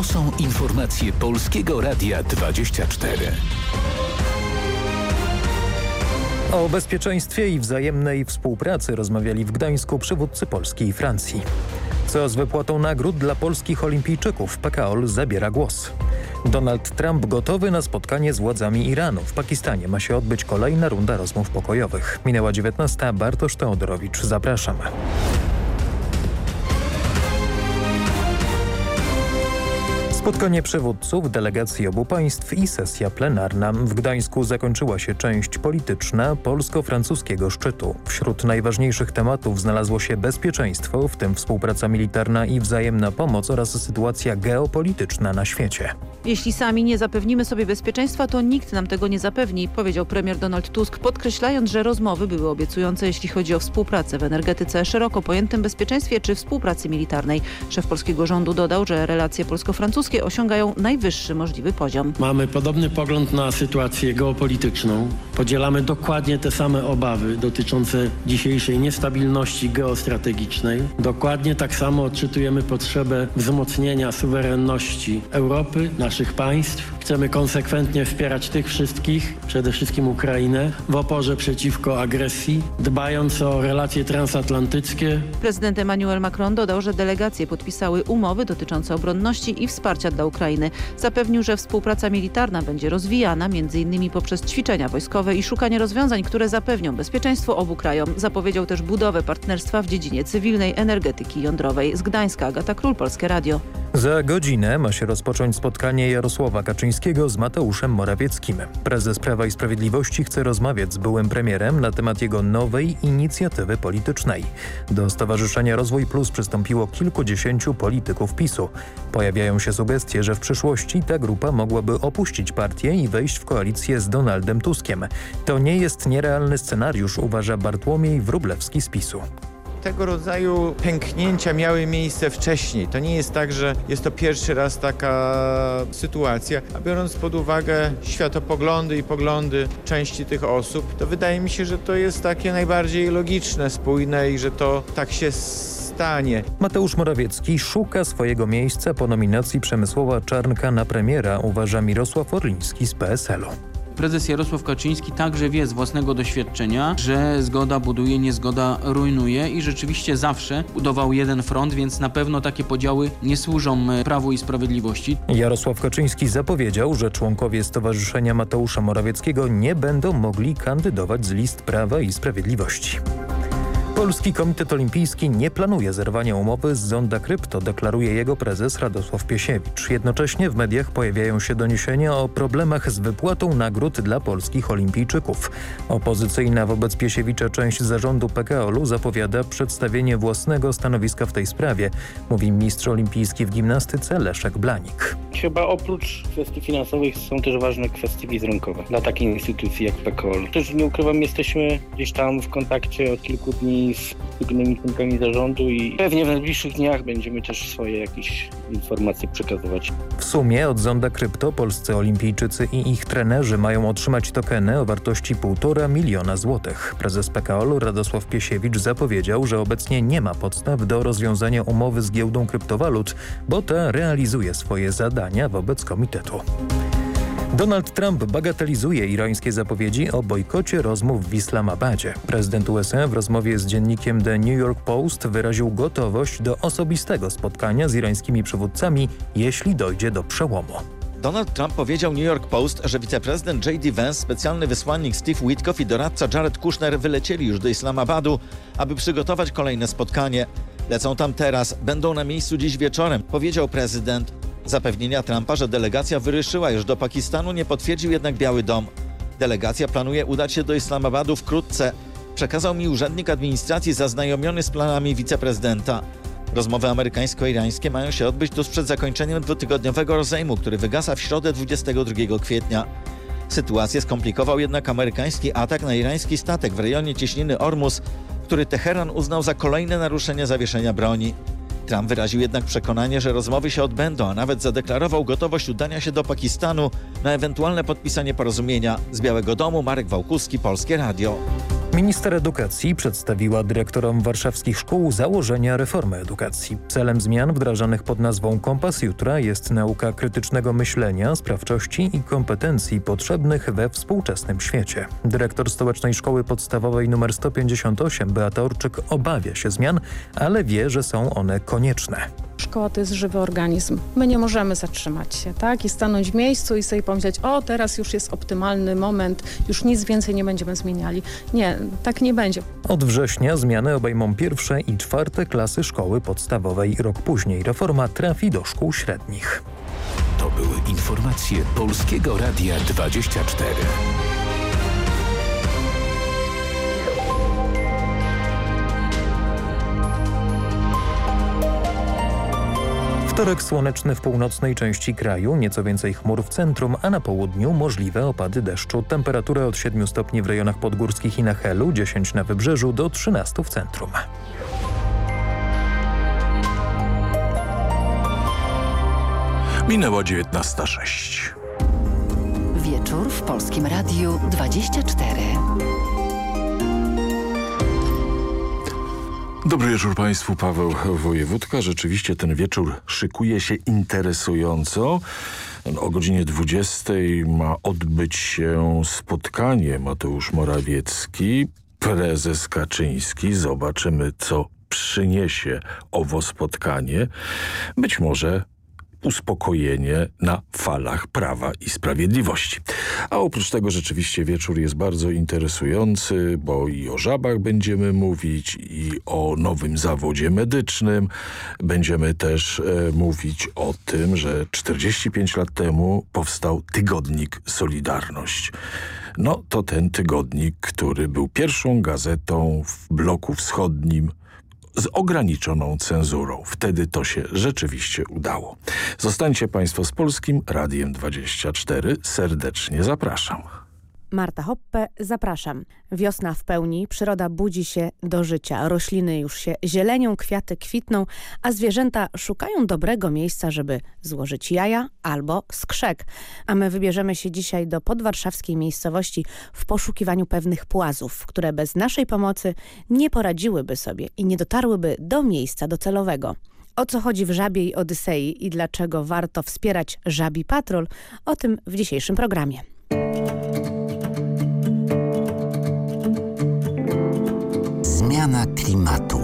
To są informacje Polskiego Radia 24. O bezpieczeństwie i wzajemnej współpracy rozmawiali w Gdańsku przywódcy Polski i Francji. Co z wypłatą nagród dla polskich olimpijczyków? PKOL zabiera głos. Donald Trump gotowy na spotkanie z władzami Iranu. W Pakistanie ma się odbyć kolejna runda rozmów pokojowych. Minęła 19. Bartosz Teodorowicz. Zapraszam. Spotkanie przywódców delegacji obu państw i sesja plenarna. W Gdańsku zakończyła się część polityczna polsko-francuskiego szczytu. Wśród najważniejszych tematów znalazło się bezpieczeństwo, w tym współpraca militarna i wzajemna pomoc oraz sytuacja geopolityczna na świecie. Jeśli sami nie zapewnimy sobie bezpieczeństwa, to nikt nam tego nie zapewni, powiedział premier Donald Tusk, podkreślając, że rozmowy były obiecujące, jeśli chodzi o współpracę w energetyce, szeroko pojętym bezpieczeństwie czy współpracy militarnej. Szef polskiego rządu dodał, że relacje polsko-francuskie osiągają najwyższy możliwy poziom. Mamy podobny pogląd na sytuację geopolityczną. Podzielamy dokładnie te same obawy dotyczące dzisiejszej niestabilności geostrategicznej. Dokładnie tak samo odczytujemy potrzebę wzmocnienia suwerenności Europy, naszych państw. Chcemy konsekwentnie wspierać tych wszystkich, przede wszystkim Ukrainę, w oporze przeciwko agresji, dbając o relacje transatlantyckie. Prezydent Emmanuel Macron dodał, że delegacje podpisały umowy dotyczące obronności i wsparcia dla Ukrainy. Zapewnił, że współpraca militarna będzie rozwijana m.in. poprzez ćwiczenia wojskowe i szukanie rozwiązań, które zapewnią bezpieczeństwo obu krajom. Zapowiedział też budowę partnerstwa w dziedzinie cywilnej energetyki jądrowej. Z Gdańska Agata Król, Polskie Radio. Za godzinę ma się rozpocząć spotkanie Jarosława Kaczyńskiego z Mateuszem Morawieckim. Prezes Prawa i Sprawiedliwości chce rozmawiać z byłym premierem na temat jego nowej inicjatywy politycznej. Do Stowarzyszenia Rozwój Plus przystąpiło kilkudziesięciu polityków PiSu. Pojawiają się sugestie, że w przyszłości ta grupa mogłaby opuścić partię i wejść w koalicję z Donaldem Tuskiem. To nie jest nierealny scenariusz, uważa Bartłomiej Wróblewski z PiSu tego rodzaju pęknięcia miały miejsce wcześniej. To nie jest tak, że jest to pierwszy raz taka sytuacja, a biorąc pod uwagę światopoglądy i poglądy części tych osób, to wydaje mi się, że to jest takie najbardziej logiczne, spójne i że to tak się stanie. Mateusz Morawiecki szuka swojego miejsca po nominacji Przemysłowa Czarnka na premiera, uważa Mirosław Orliński z PSL-u prezes Jarosław Kaczyński także wie z własnego doświadczenia, że zgoda buduje, niezgoda rujnuje i rzeczywiście zawsze budował jeden front, więc na pewno takie podziały nie służą e, Prawu i Sprawiedliwości. Jarosław Kaczyński zapowiedział, że członkowie Stowarzyszenia Mateusza Morawieckiego nie będą mogli kandydować z list Prawa i Sprawiedliwości. Polski Komitet Olimpijski nie planuje zerwania umowy z Zonda Krypto, deklaruje jego prezes Radosław Piesiewicz. Jednocześnie w mediach pojawiają się doniesienia o problemach z wypłatą nagród dla polskich olimpijczyków. Opozycyjna wobec Piesiewicza część zarządu PKOL-u zapowiada przedstawienie własnego stanowiska w tej sprawie, mówi mistrz olimpijski w gimnastyce Leszek Blanik. Chyba oprócz kwestii finansowych są też ważne kwestie wizerunkowe dla takiej instytucji jak PKOL. Też nie ukrywam, jesteśmy gdzieś tam w kontakcie od kilku dni z poszczególnymi członkami zarządu i pewnie w najbliższych dniach będziemy też swoje jakieś informacje przekazywać. W sumie od Zonda Krypto polscy olimpijczycy i ich trenerzy mają otrzymać tokeny o wartości 1,5 miliona złotych. Prezes PKOL Radosław Piesiewicz zapowiedział, że obecnie nie ma podstaw do rozwiązania umowy z giełdą kryptowalut, bo ta realizuje swoje zadania wobec komitetu. Donald Trump bagatelizuje irańskie zapowiedzi o bojkocie rozmów w Islamabadzie. Prezydent USA w rozmowie z dziennikiem The New York Post wyraził gotowość do osobistego spotkania z irańskimi przywódcami, jeśli dojdzie do przełomu. Donald Trump powiedział New York Post, że wiceprezydent J.D. Vance, specjalny wysłannik Steve Witkoff i doradca Jared Kushner wylecieli już do Islamabadu, aby przygotować kolejne spotkanie. Lecą tam teraz, będą na miejscu dziś wieczorem, powiedział prezydent. Zapewnienia Trumpa, że delegacja wyruszyła już do Pakistanu nie potwierdził jednak Biały Dom. Delegacja planuje udać się do Islamabadu wkrótce. Przekazał mi urzędnik administracji zaznajomiony z planami wiceprezydenta. Rozmowy amerykańsko-irańskie mają się odbyć tuż przed zakończeniem dwutygodniowego rozejmu, który wygasa w środę 22 kwietnia. Sytuację skomplikował jednak amerykański atak na irański statek w rejonie cieśniny Ormus, który Teheran uznał za kolejne naruszenie zawieszenia broni. Trump wyraził jednak przekonanie, że rozmowy się odbędą, a nawet zadeklarował gotowość udania się do Pakistanu na ewentualne podpisanie porozumienia. Z Białego Domu Marek Wałkuski, Polskie Radio. Minister edukacji przedstawiła dyrektorom warszawskich szkół założenia reformy edukacji. Celem zmian wdrażanych pod nazwą Kompas Jutra jest nauka krytycznego myślenia, sprawczości i kompetencji potrzebnych we współczesnym świecie. Dyrektor Stołecznej Szkoły Podstawowej nr 158 Beata Orczyk obawia się zmian, ale wie, że są one konieczne. Szkoła to jest żywy organizm. My nie możemy zatrzymać się, tak? I stanąć w miejscu i sobie pomyśleć, o teraz już jest optymalny moment, już nic więcej nie będziemy zmieniali. Nie, tak nie będzie. Od września zmiany obejmą pierwsze i czwarte klasy szkoły podstawowej. Rok później reforma trafi do szkół średnich. To były informacje Polskiego Radia 24. Wtorek słoneczny w północnej części kraju, nieco więcej chmur w centrum, a na południu możliwe opady deszczu. Temperatura od 7 stopni w rejonach podgórskich i na Helu, 10 na wybrzeżu do 13 w centrum. Minęła 19.06. Wieczór w Polskim Radiu 24. Dobry wieczór Państwu, Paweł Wojewódka. Rzeczywiście ten wieczór szykuje się interesująco. O godzinie 20 ma odbyć się spotkanie Mateusz Morawiecki, prezes Kaczyński. Zobaczymy, co przyniesie owo spotkanie. Być może uspokojenie na falach Prawa i Sprawiedliwości. A oprócz tego rzeczywiście wieczór jest bardzo interesujący, bo i o żabach będziemy mówić, i o nowym zawodzie medycznym. Będziemy też e, mówić o tym, że 45 lat temu powstał tygodnik Solidarność. No to ten tygodnik, który był pierwszą gazetą w bloku wschodnim z ograniczoną cenzurą. Wtedy to się rzeczywiście udało. Zostańcie Państwo z Polskim Radiem 24. Serdecznie zapraszam. Marta Hoppe, zapraszam. Wiosna w pełni, przyroda budzi się do życia. Rośliny już się zielenią, kwiaty kwitną, a zwierzęta szukają dobrego miejsca, żeby złożyć jaja albo skrzek. A my wybierzemy się dzisiaj do podwarszawskiej miejscowości w poszukiwaniu pewnych płazów, które bez naszej pomocy nie poradziłyby sobie i nie dotarłyby do miejsca docelowego. O co chodzi w Żabiej Odysei i dlaczego warto wspierać Żabi Patrol, o tym w dzisiejszym programie. Klimatu.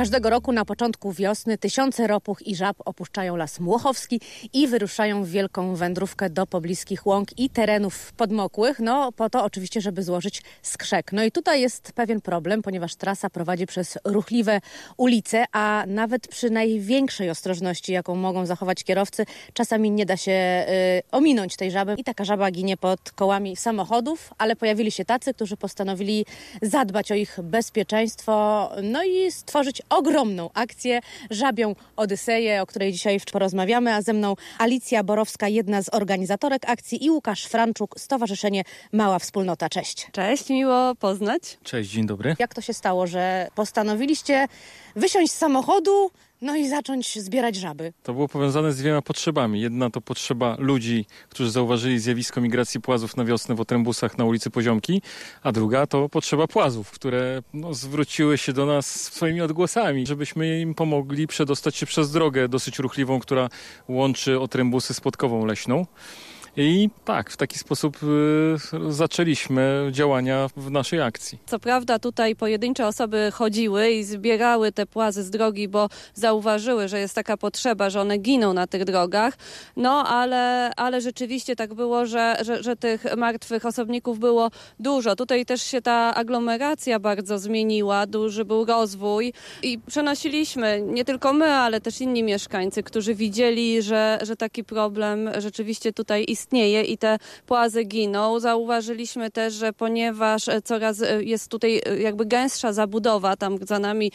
Każdego roku na początku wiosny tysiące ropuch i żab opuszczają las Młochowski i wyruszają w wielką wędrówkę do pobliskich łąk i terenów podmokłych, no po to oczywiście, żeby złożyć skrzek. No i tutaj jest pewien problem, ponieważ trasa prowadzi przez ruchliwe ulice, a nawet przy największej ostrożności, jaką mogą zachować kierowcy, czasami nie da się y, ominąć tej żaby i taka żaba ginie pod kołami samochodów, ale pojawili się tacy, którzy postanowili zadbać o ich bezpieczeństwo, no i stworzyć ogromną akcję Żabią Odyseję, o której dzisiaj porozmawiamy, a ze mną Alicja Borowska, jedna z organizatorek akcji i Łukasz Franczuk, Stowarzyszenie Mała Wspólnota. Cześć. Cześć, miło poznać. Cześć, dzień dobry. Jak to się stało, że postanowiliście wysiąść z samochodu, no i zacząć zbierać żaby. To było powiązane z dwiema potrzebami. Jedna to potrzeba ludzi, którzy zauważyli zjawisko migracji płazów na wiosnę w Otrębusach na ulicy Poziomki, a druga to potrzeba płazów, które no, zwróciły się do nas swoimi odgłosami, żebyśmy im pomogli przedostać się przez drogę dosyć ruchliwą, która łączy Otrębusy z Podkową Leśną. I tak, w taki sposób y, zaczęliśmy działania w naszej akcji. Co prawda tutaj pojedyncze osoby chodziły i zbierały te płazy z drogi, bo zauważyły, że jest taka potrzeba, że one giną na tych drogach. No ale, ale rzeczywiście tak było, że, że, że tych martwych osobników było dużo. Tutaj też się ta aglomeracja bardzo zmieniła, duży był rozwój i przenosiliśmy, nie tylko my, ale też inni mieszkańcy, którzy widzieli, że, że taki problem rzeczywiście tutaj istnieje istnieje i te płazy giną. Zauważyliśmy też, że ponieważ coraz jest tutaj jakby gęstsza zabudowa, tam za nami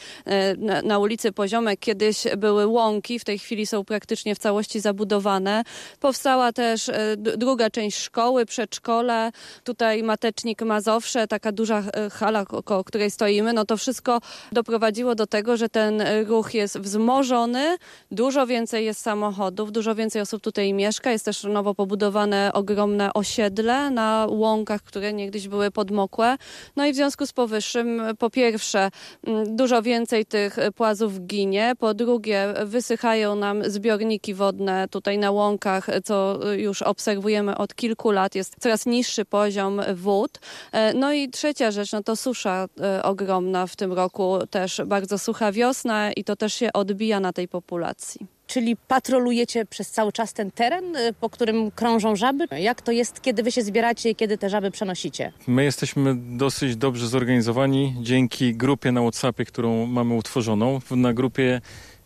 na, ulicy Poziomek kiedyś były łąki, w tej chwili są praktycznie w całości zabudowane. Powstała też druga część szkoły, przedszkole, tutaj Matecznik Mazowsze, taka duża hala, koło której stoimy. No to wszystko doprowadziło do tego, że ten ruch jest wzmożony, dużo więcej jest samochodów, dużo więcej osób tutaj mieszka, jest też nowo pobudowana zbudowane ogromne osiedle na łąkach, które niegdyś były podmokłe. No i w związku z powyższym po pierwsze mm, dużo więcej tych płazów ginie, po drugie wysychają nam zbiorniki wodne tutaj na łąkach, co już obserwujemy od kilku lat. Jest coraz niższy poziom wód. E, no i trzecia rzecz, no to susza e, ogromna w tym roku, też bardzo sucha wiosna i to też się odbija na tej populacji. Czyli patrolujecie przez cały czas ten teren, y, po którym krążą żaby? Jak to jest, kiedy wy się zbieracie i kiedy te żaby przenosicie? My jesteśmy dosyć dobrze zorganizowani dzięki grupie na WhatsAppie, którą mamy utworzoną. Na grupie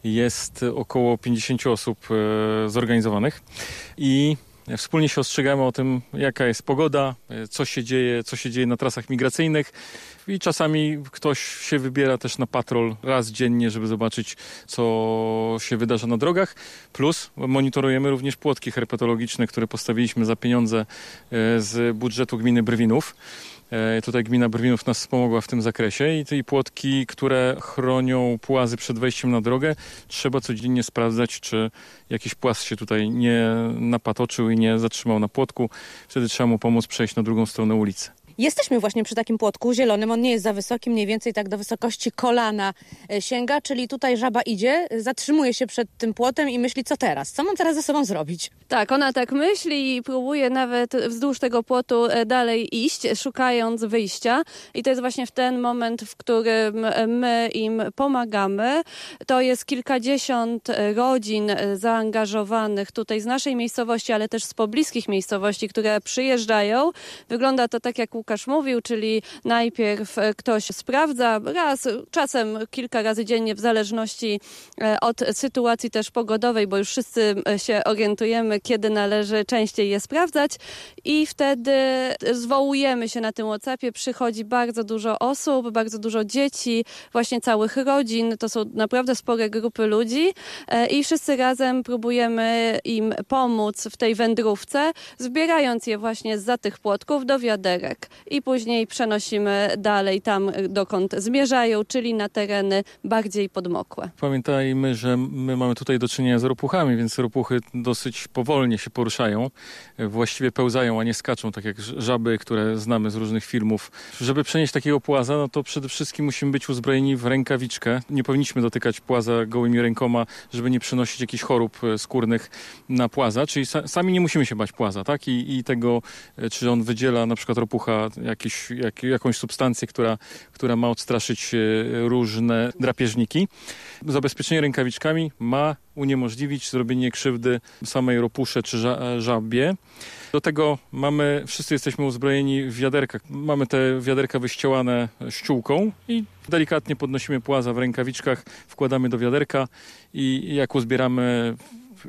jest około 50 osób e, zorganizowanych i Wspólnie się ostrzegamy o tym, jaka jest pogoda, e, co się dzieje, co się dzieje na trasach migracyjnych i czasami ktoś się wybiera też na patrol raz dziennie, żeby zobaczyć, co się wydarza na drogach. Plus monitorujemy również płotki herpetologiczne, które postawiliśmy za pieniądze e, z budżetu gminy Brwinów. E, tutaj gmina Brwinów nas wspomogła w tym zakresie i te płotki, które chronią płazy przed wejściem na drogę, trzeba codziennie sprawdzać, czy jakiś płaz się tutaj nie napatoczył i nie zatrzymał na płotku. Wtedy trzeba mu pomóc przejść na drugą stronę ulicy. Jesteśmy właśnie przy takim płotku zielonym. On nie jest za wysoki, mniej więcej tak do wysokości kolana e, sięga, czyli tutaj żaba idzie, zatrzymuje się przed tym płotem i myśli, co teraz? Co mam teraz ze sobą zrobić? Tak, ona tak myśli i próbuje nawet wzdłuż tego płotu e, dalej iść, szukając wyjścia. I to jest właśnie w ten moment, w którym e, my im pomagamy. To jest kilkadziesiąt rodzin zaangażowanych tutaj z naszej miejscowości, ale też z pobliskich miejscowości, które przyjeżdżają. Wygląda to tak, jak Łukasz mówił, czyli najpierw e, ktoś sprawdza raz, czasem kilka razy dziennie, w zależności e, od sytuacji też pogodowej, bo już wszyscy e, się orientujemy, kiedy należy częściej je sprawdzać. I wtedy zwołujemy się na tym WhatsAppie, przychodzi bardzo dużo osób, bardzo dużo dzieci, właśnie całych rodzin, to są naprawdę spore grupy ludzi i wszyscy razem próbujemy im pomóc w tej wędrówce, zbierając je właśnie za tych płotków do wiaderek i później przenosimy dalej tam, dokąd zmierzają, czyli na tereny bardziej podmokłe. Pamiętajmy, że my mamy tutaj do czynienia z ropuchami, więc ropuchy dosyć powolnie się poruszają, właściwie pełzają, a nie skaczą, tak jak żaby, które znamy z różnych filmów. Żeby przenieść takiego płaza, no to przede wszystkim musimy być uzbrojeni w rękawiczkę. Nie powinniśmy dotykać płaza gołymi rękoma, żeby nie przenosić jakichś chorób e, skórnych na płaza, czyli sami nie musimy się bać płaza, tak? I, i tego, e, czy on wydziela na przykład ropucha jakiś, jak, jakąś substancję, która, która ma odstraszyć e, różne drapieżniki. Zabezpieczenie rękawiczkami ma uniemożliwić zrobienie krzywdy samej ropusze czy żabie. Do tego mamy, wszyscy jesteśmy uzbrojeni w wiaderkach. Mamy te wiaderka wyścielane ściółką i delikatnie podnosimy płaza w rękawiczkach, wkładamy do wiaderka i jak uzbieramy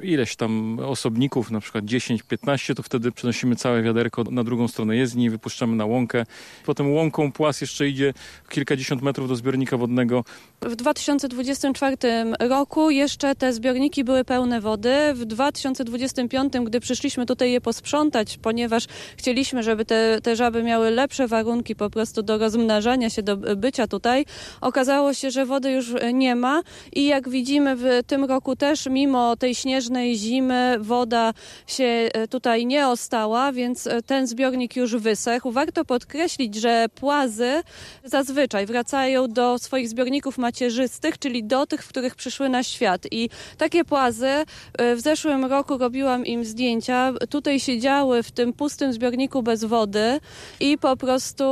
ileś tam osobników, na przykład 10-15, to wtedy przenosimy całe wiaderko na drugą stronę jezdni, wypuszczamy na łąkę. Potem łąką płas jeszcze idzie kilkadziesiąt metrów do zbiornika wodnego. W 2024 roku jeszcze te zbiorniki były pełne wody. W 2025, gdy przyszliśmy tutaj je posprzątać, ponieważ chcieliśmy, żeby te, te żaby miały lepsze warunki po prostu do rozmnażania się, do bycia tutaj, okazało się, że wody już nie ma i jak widzimy w tym roku też, mimo tej śnieżnej zimy woda się e, tutaj nie ostała, więc e, ten zbiornik już wysechł. Warto podkreślić, że płazy zazwyczaj wracają do swoich zbiorników macierzystych, czyli do tych, w których przyszły na świat. I takie płazy e, w zeszłym roku robiłam im zdjęcia. Tutaj siedziały w tym pustym zbiorniku bez wody i po prostu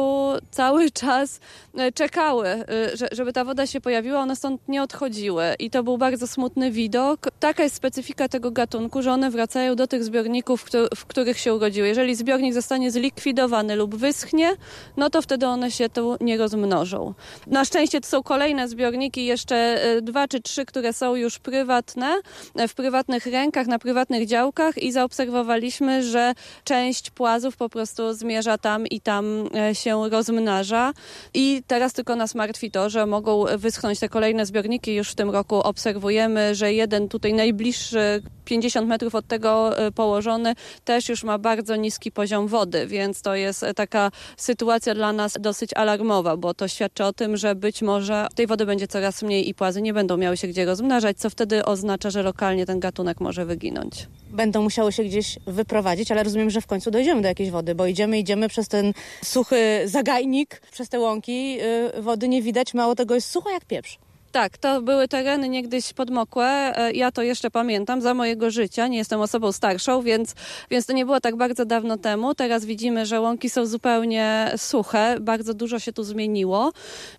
cały czas czekały, żeby ta woda się pojawiła. One stąd nie odchodziły i to był bardzo smutny widok. Taka jest specyfika tego gatunku, że one wracają do tych zbiorników, w których się urodziły. Jeżeli zbiornik zostanie zlikwidowany lub wyschnie, no to wtedy one się tu nie rozmnożą. Na szczęście to są kolejne zbiorniki, jeszcze e, dwa czy trzy, które są już prywatne, e, w prywatnych rękach, na prywatnych działkach i zaobserwowaliśmy, że część płazów po prostu zmierza tam i tam e, się rozmnaża. I teraz tylko nas martwi to, że mogą wyschnąć te kolejne zbiorniki. Już w tym roku obserwujemy, że jeden tutaj najbliższy 50 metrów od tego e, położony, też już ma bardzo niski poziom wody, więc to jest taka sytuacja dla nas dosyć alarmowa, bo to świadczy o tym, że być może tej wody będzie coraz mniej i płazy nie będą miały się gdzie rozmnażać, co wtedy oznacza, że lokalnie ten gatunek może wyginąć. Będą musiały się gdzieś wyprowadzić, ale rozumiem, że w końcu dojdziemy do jakiejś wody, bo idziemy, idziemy przez ten suchy zagajnik, przez te łąki, yy, wody nie widać, mało tego jest sucho jak pieprz. Tak, to były tereny niegdyś podmokłe. E, ja to jeszcze pamiętam za mojego życia. Nie jestem osobą starszą, więc, więc to nie było tak bardzo dawno temu. Teraz widzimy, że łąki są zupełnie suche. Bardzo dużo się tu zmieniło.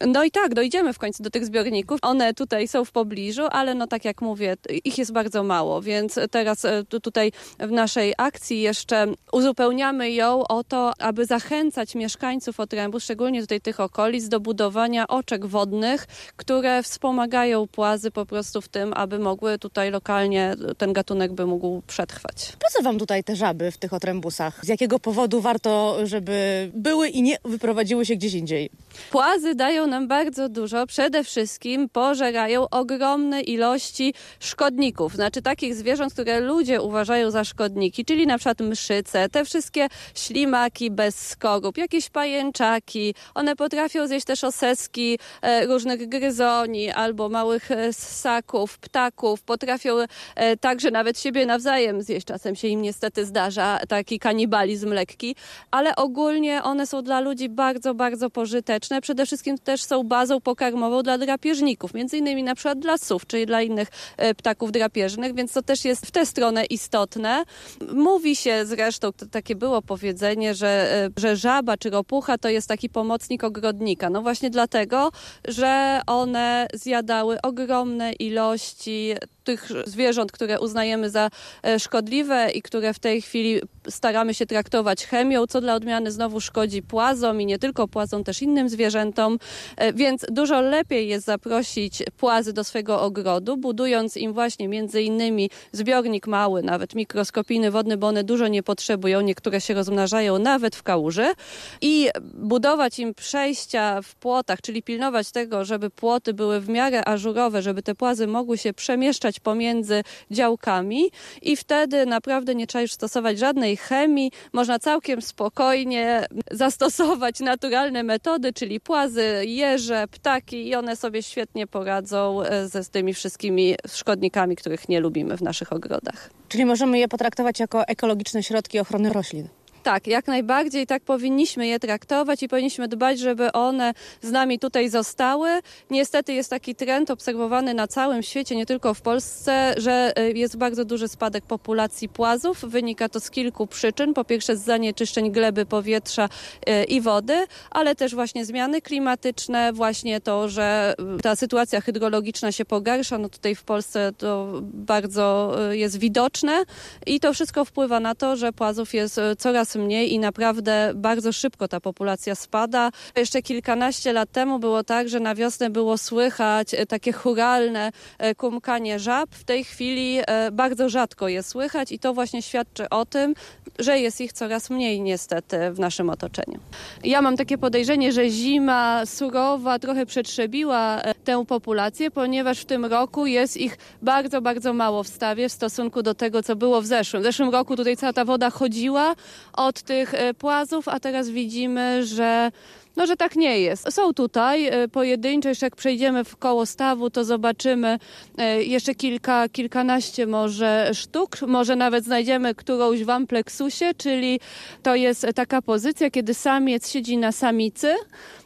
No i tak, dojdziemy w końcu do tych zbiorników. One tutaj są w pobliżu, ale no tak jak mówię, ich jest bardzo mało, więc teraz e, tutaj w naszej akcji jeszcze uzupełniamy ją o to, aby zachęcać mieszkańców Otrębu, szczególnie tutaj tych okolic, do budowania oczek wodnych, które w wspomagają płazy po prostu w tym, aby mogły tutaj lokalnie ten gatunek by mógł przetrwać. Po co wam tutaj te żaby w tych otrębusach? Z jakiego powodu warto, żeby były i nie wyprowadziły się gdzieś indziej? Płazy dają nam bardzo dużo. Przede wszystkim pożerają ogromne ilości szkodników, znaczy takich zwierząt, które ludzie uważają za szkodniki, czyli na przykład mszyce, te wszystkie ślimaki bez skorup, jakieś pajęczaki. One potrafią zjeść też oseski e, różnych gryzoni, albo małych e, ssaków, ptaków. Potrafią e, także nawet siebie nawzajem zjeść. Czasem się im niestety zdarza taki kanibalizm lekki, ale ogólnie one są dla ludzi bardzo, bardzo pożyteczne. Przede wszystkim też są bazą pokarmową dla drapieżników, między innymi na przykład dla sów, czyli dla innych e, ptaków drapieżnych, więc to też jest w tę stronę istotne. Mówi się zresztą, takie było powiedzenie, że, że żaba czy ropucha to jest taki pomocnik ogrodnika. No właśnie dlatego, że one zjadały ogromne ilości tych zwierząt, które uznajemy za e, szkodliwe i które w tej chwili staramy się traktować chemią, co dla odmiany znowu szkodzi płazom i nie tylko płazom, też innym zwierzętom. E, więc dużo lepiej jest zaprosić płazy do swojego ogrodu, budując im właśnie między innymi zbiornik mały, nawet mikroskopijny wodny, bo one dużo nie potrzebują, niektóre się rozmnażają nawet w kałuży i budować im przejścia w płotach, czyli pilnować tego, żeby płoty były w miarę ażurowe, żeby te płazy mogły się przemieszczać pomiędzy działkami i wtedy naprawdę nie trzeba już stosować żadnej chemii. Można całkiem spokojnie zastosować naturalne metody, czyli płazy, jeże, ptaki i one sobie świetnie poradzą e, ze z tymi wszystkimi szkodnikami, których nie lubimy w naszych ogrodach. Czyli możemy je potraktować jako ekologiczne środki ochrony roślin. Tak, jak najbardziej tak powinniśmy je traktować i powinniśmy dbać, żeby one z nami tutaj zostały. Niestety jest taki trend obserwowany na całym świecie, nie tylko w Polsce, że y, jest bardzo duży spadek populacji płazów. Wynika to z kilku przyczyn. Po pierwsze z zanieczyszczeń gleby, powietrza y, i wody, ale też właśnie zmiany klimatyczne, właśnie to, że y, ta sytuacja hydrologiczna się pogarsza. No tutaj w Polsce to bardzo jest widoczne i to wszystko wpływa na to, że płazów jest coraz coraz mniej i naprawdę bardzo szybko ta populacja spada. Jeszcze kilkanaście lat temu było tak, że na wiosnę było słychać e, takie churalne e, kumkanie żab. W tej chwili e, bardzo rzadko je słychać i to właśnie świadczy o tym, że jest ich coraz mniej niestety w naszym otoczeniu. Ja mam takie podejrzenie, że zima surowa trochę przetrzebiła tę populację, ponieważ w tym roku jest ich bardzo, bardzo mało w stawie w stosunku do tego, co było w zeszłym. W zeszłym roku tutaj cała ta woda chodziła od tych e, płazów, a teraz widzimy, że no, że tak nie jest. Są tutaj e, pojedyncze, jeszcze jak przejdziemy w koło stawu, to zobaczymy e, jeszcze kilka, kilkanaście może sztuk. Może nawet znajdziemy którąś w ampleksusie, czyli to jest taka pozycja, kiedy samiec siedzi na samicy,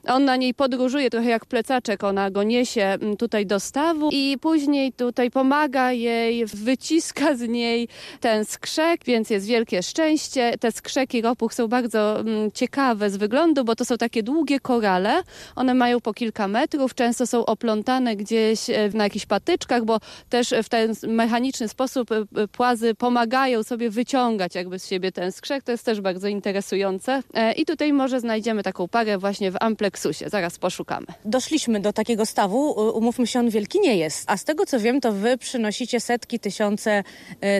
on na niej podróżuje trochę jak plecaczek, ona go niesie tutaj do stawu i później tutaj pomaga jej, wyciska z niej ten skrzek, więc jest wielkie szczęście. Te skrzeki ropuch są bardzo ciekawe z wyglądu, bo to są takie długie korale. One mają po kilka metrów, często są oplątane gdzieś e, na jakichś patyczkach, bo też w ten mechaniczny sposób e, e, płazy pomagają sobie wyciągać jakby z siebie ten skrzek. To jest też bardzo interesujące. I tutaj może znajdziemy taką parę właśnie w ampleksie Lexusie. Zaraz poszukamy. Doszliśmy do takiego stawu. Umówmy się, on wielki nie jest. A z tego co wiem, to wy przynosicie setki, tysiące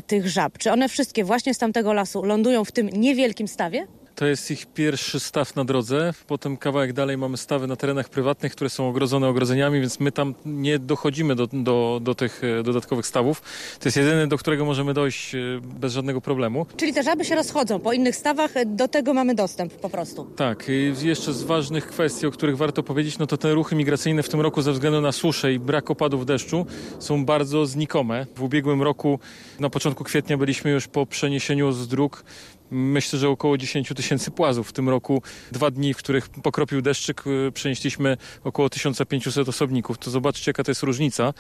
tych żab. Czy one wszystkie właśnie z tamtego lasu lądują w tym niewielkim stawie? To jest ich pierwszy staw na drodze. Potem kawałek dalej mamy stawy na terenach prywatnych, które są ogrodzone ogrodzeniami, więc my tam nie dochodzimy do, do, do tych e, dodatkowych stawów. To jest jedyny, do którego możemy dojść e, bez żadnego problemu. Czyli te żaby się rozchodzą po innych stawach, do tego mamy dostęp po prostu. Tak, i jeszcze z ważnych kwestii, o których warto powiedzieć, no to te ruchy migracyjne w tym roku ze względu na suszę i brak opadów deszczu są bardzo znikome. W ubiegłym roku, na początku kwietnia byliśmy już po przeniesieniu z dróg myślę, że około 10 tysięcy płazów. W tym roku dwa dni, w których pokropił deszczyk, y, przenieśliśmy około 1500 osobników. To zobaczcie, jaka to jest różnica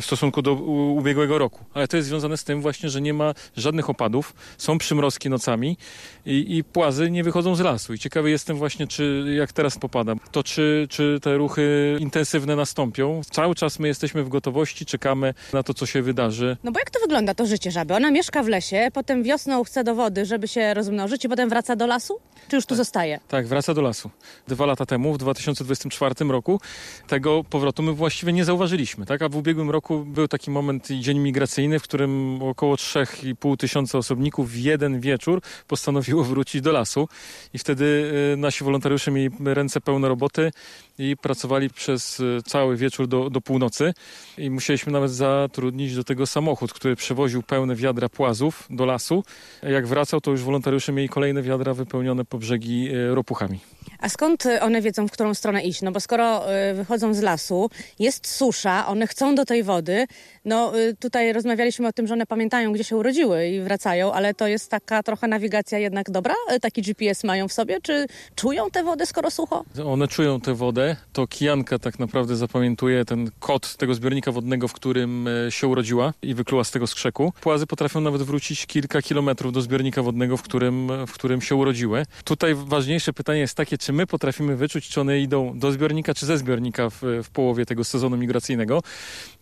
w stosunku do ubiegłego roku. Ale to jest związane z tym właśnie, że nie ma żadnych opadów, są przymrozki nocami i, i płazy nie wychodzą z lasu. I ciekawy jestem właśnie, czy jak teraz popada, to czy, czy te ruchy intensywne nastąpią. Cały czas my jesteśmy w gotowości, czekamy na to, co się wydarzy. No bo jak to wygląda to życie żaby? Ona mieszka w lesie, potem wiosną chce do wody, żeby się rozmnożyć i potem wraca do lasu? Czy już tu zostaje? Tak, wraca do lasu. Dwa lata temu, w 2024 roku, tego powrotu my właściwie nie zauważyliśmy. Tak? A w ubiegłym roku był taki moment i dzień migracyjny, w którym około 3,5 tysiąca osobników w jeden wieczór postanowiło wrócić do lasu. I wtedy y, nasi wolontariusze mieli ręce pełne roboty i pracowali przez y, cały wieczór do, do północy. I musieliśmy nawet zatrudnić do tego samochód, który przewoził pełne wiadra płazów do lasu. Jak wracał, to już wolontariusze mieli kolejne wiadra wypełnione po brzegi e, ropuchami. A skąd one wiedzą, w którą stronę iść? No bo skoro y, wychodzą z lasu, jest susza, one chcą do tej wody. No y, tutaj rozmawialiśmy o tym, że one pamiętają, gdzie się urodziły i wracają, ale to jest taka trochę nawigacja jednak dobra? Y, taki GPS mają w sobie? Czy czują tę wodę, skoro sucho? One czują tę wodę. To kijanka tak naprawdę zapamiętuje ten kod tego zbiornika wodnego, w którym się urodziła i wykluła z tego skrzeku. Płazy potrafią nawet wrócić kilka kilometrów do zbiornika wodnego, w którym, w którym się urodziły. Tutaj ważniejsze pytanie jest takie, czy my potrafimy wyczuć, czy one idą do zbiornika, czy ze zbiornika w, w połowie tego sezonu migracyjnego.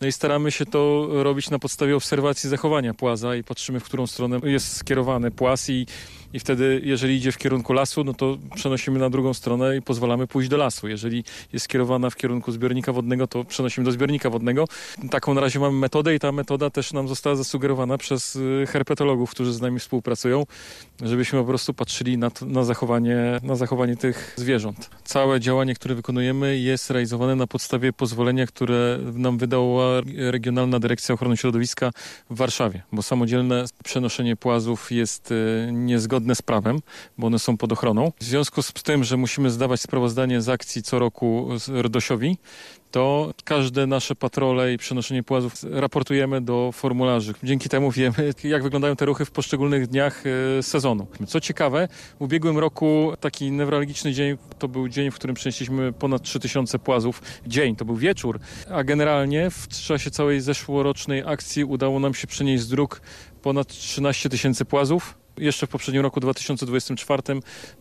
No i staramy się to robić na podstawie obserwacji zachowania płaza i patrzymy, w którą stronę jest skierowany płaz i i wtedy, jeżeli idzie w kierunku lasu, no to przenosimy na drugą stronę i pozwalamy pójść do lasu. Jeżeli jest skierowana w kierunku zbiornika wodnego, to przenosimy do zbiornika wodnego. Taką na razie mamy metodę i ta metoda też nam została zasugerowana przez y, herpetologów, którzy z nami współpracują, żebyśmy po prostu patrzyli na, na, zachowanie, na zachowanie tych zwierząt. Całe działanie, które wykonujemy jest realizowane na podstawie pozwolenia, które nam wydała Regionalna Dyrekcja Ochrony Środowiska w Warszawie, bo samodzielne przenoszenie płazów jest y, niezgodne zgodne z prawem, bo one są pod ochroną. W związku z tym, że musimy zdawać sprawozdanie z akcji co roku RDOŚowi, to każde nasze patrole i przenoszenie płazów raportujemy do formularzy. Dzięki temu wiemy, jak wyglądają te ruchy w poszczególnych dniach e, sezonu. Co ciekawe, w ubiegłym roku taki newralgiczny dzień to był dzień, w którym przenieśliśmy ponad 3000 płazów. Dzień, to był wieczór, a generalnie w czasie całej zeszłorocznej akcji udało nam się przenieść z dróg ponad 13 tysięcy płazów jeszcze w poprzednim roku 2024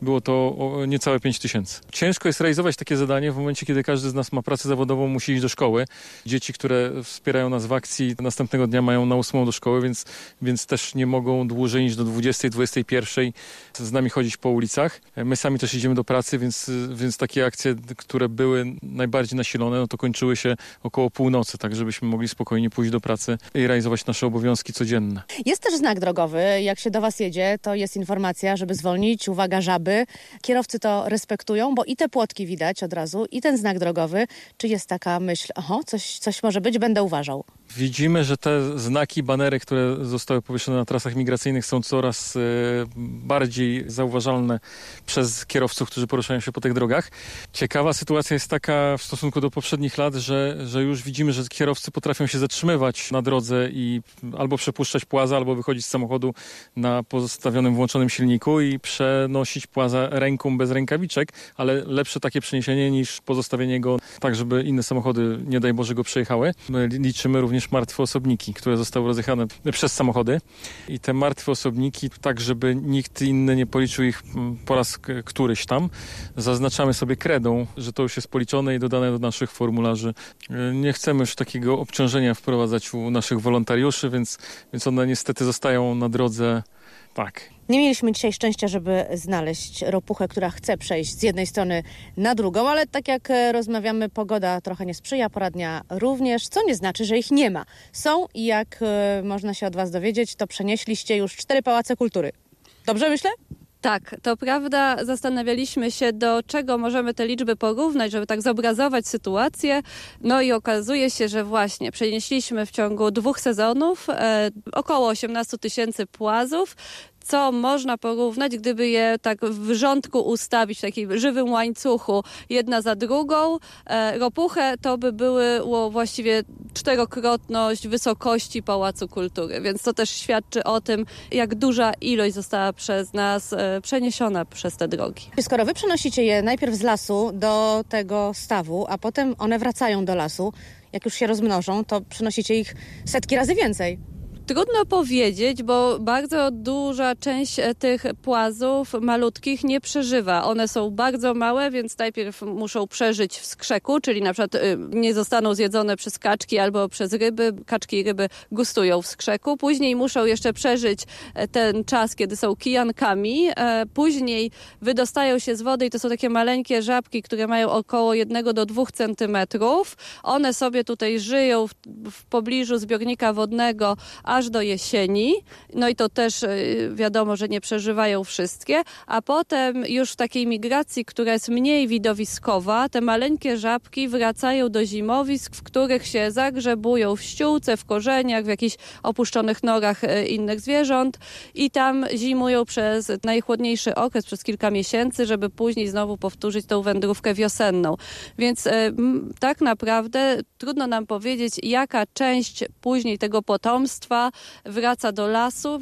było to niecałe 5 tysięcy. Ciężko jest realizować takie zadanie w momencie, kiedy każdy z nas ma pracę zawodową, musi iść do szkoły. Dzieci, które wspierają nas w akcji, następnego dnia mają na ósmą do szkoły, więc, więc też nie mogą dłużej niż do 20, 21 z nami chodzić po ulicach. My sami też idziemy do pracy, więc, więc takie akcje, które były najbardziej nasilone, no to kończyły się około północy, tak żebyśmy mogli spokojnie pójść do pracy i realizować nasze obowiązki codzienne. Jest też znak drogowy, jak się do Was jedzie, to jest informacja, żeby zwolnić, uwaga, żaby. Kierowcy to respektują, bo i te płotki widać od razu, i ten znak drogowy. Czy jest taka myśl, oho, coś, coś może być, będę uważał? Widzimy, że te znaki, banery, które zostały powieszone na trasach migracyjnych są coraz e, bardziej zauważalne przez kierowców, którzy poruszają się po tych drogach. Ciekawa sytuacja jest taka w stosunku do poprzednich lat, że, że już widzimy, że kierowcy potrafią się zatrzymywać na drodze i albo przepuszczać płaza, albo wychodzić z samochodu na pozostawionym włączonym silniku i przenosić płaza ręką bez rękawiczek, ale lepsze takie przeniesienie niż pozostawienie go tak, żeby inne samochody, nie daj Boże, go przejechały. My liczymy również martwe osobniki, które zostały rozjechane przez samochody. I te martwe osobniki, tak żeby nikt inny nie policzył ich mm, po raz któryś tam, zaznaczamy sobie kredą, że to już jest policzone i dodane do naszych formularzy. E, nie chcemy już takiego obciążenia wprowadzać u naszych wolontariuszy, więc, więc one niestety zostają na drodze tak, nie mieliśmy dzisiaj szczęścia, żeby znaleźć ropuchę, która chce przejść z jednej strony na drugą, ale tak jak e, rozmawiamy, pogoda trochę nie sprzyja, pora dnia również, co nie znaczy, że ich nie ma. Są i jak e, można się od Was dowiedzieć, to przenieśliście już cztery pałace kultury. Dobrze myślę? Tak, to prawda. Zastanawialiśmy się, do czego możemy te liczby porównać, żeby tak zobrazować sytuację. No i okazuje się, że właśnie przenieśliśmy w ciągu dwóch sezonów e, około 18 tysięcy płazów co można porównać, gdyby je tak w rządku ustawić, w takim żywym łańcuchu, jedna za drugą. E, ropuchę to by było właściwie czterokrotność wysokości Pałacu Kultury, więc to też świadczy o tym, jak duża ilość została przez nas e, przeniesiona przez te drogi. Skoro wy przenosicie je najpierw z lasu do tego stawu, a potem one wracają do lasu, jak już się rozmnożą, to przynosicie ich setki razy więcej. Trudno powiedzieć, bo bardzo duża część e, tych płazów malutkich nie przeżywa. One są bardzo małe, więc najpierw muszą przeżyć w skrzeku, czyli na przykład y, nie zostaną zjedzone przez kaczki albo przez ryby. Kaczki i ryby gustują w skrzeku. Później muszą jeszcze przeżyć e, ten czas, kiedy są kijankami. E, później wydostają się z wody i to są takie maleńkie żabki, które mają około 1 do 2 centymetrów. One sobie tutaj żyją w, w pobliżu zbiornika wodnego, a aż do jesieni. No i to też y, wiadomo, że nie przeżywają wszystkie. A potem już w takiej migracji, która jest mniej widowiskowa, te maleńkie żabki wracają do zimowisk, w których się zagrzebują w ściółce, w korzeniach, w jakichś opuszczonych norach y, innych zwierząt i tam zimują przez najchłodniejszy okres, przez kilka miesięcy, żeby później znowu powtórzyć tą wędrówkę wiosenną. Więc y, tak naprawdę trudno nam powiedzieć, jaka część później tego potomstwa wraca do lasu,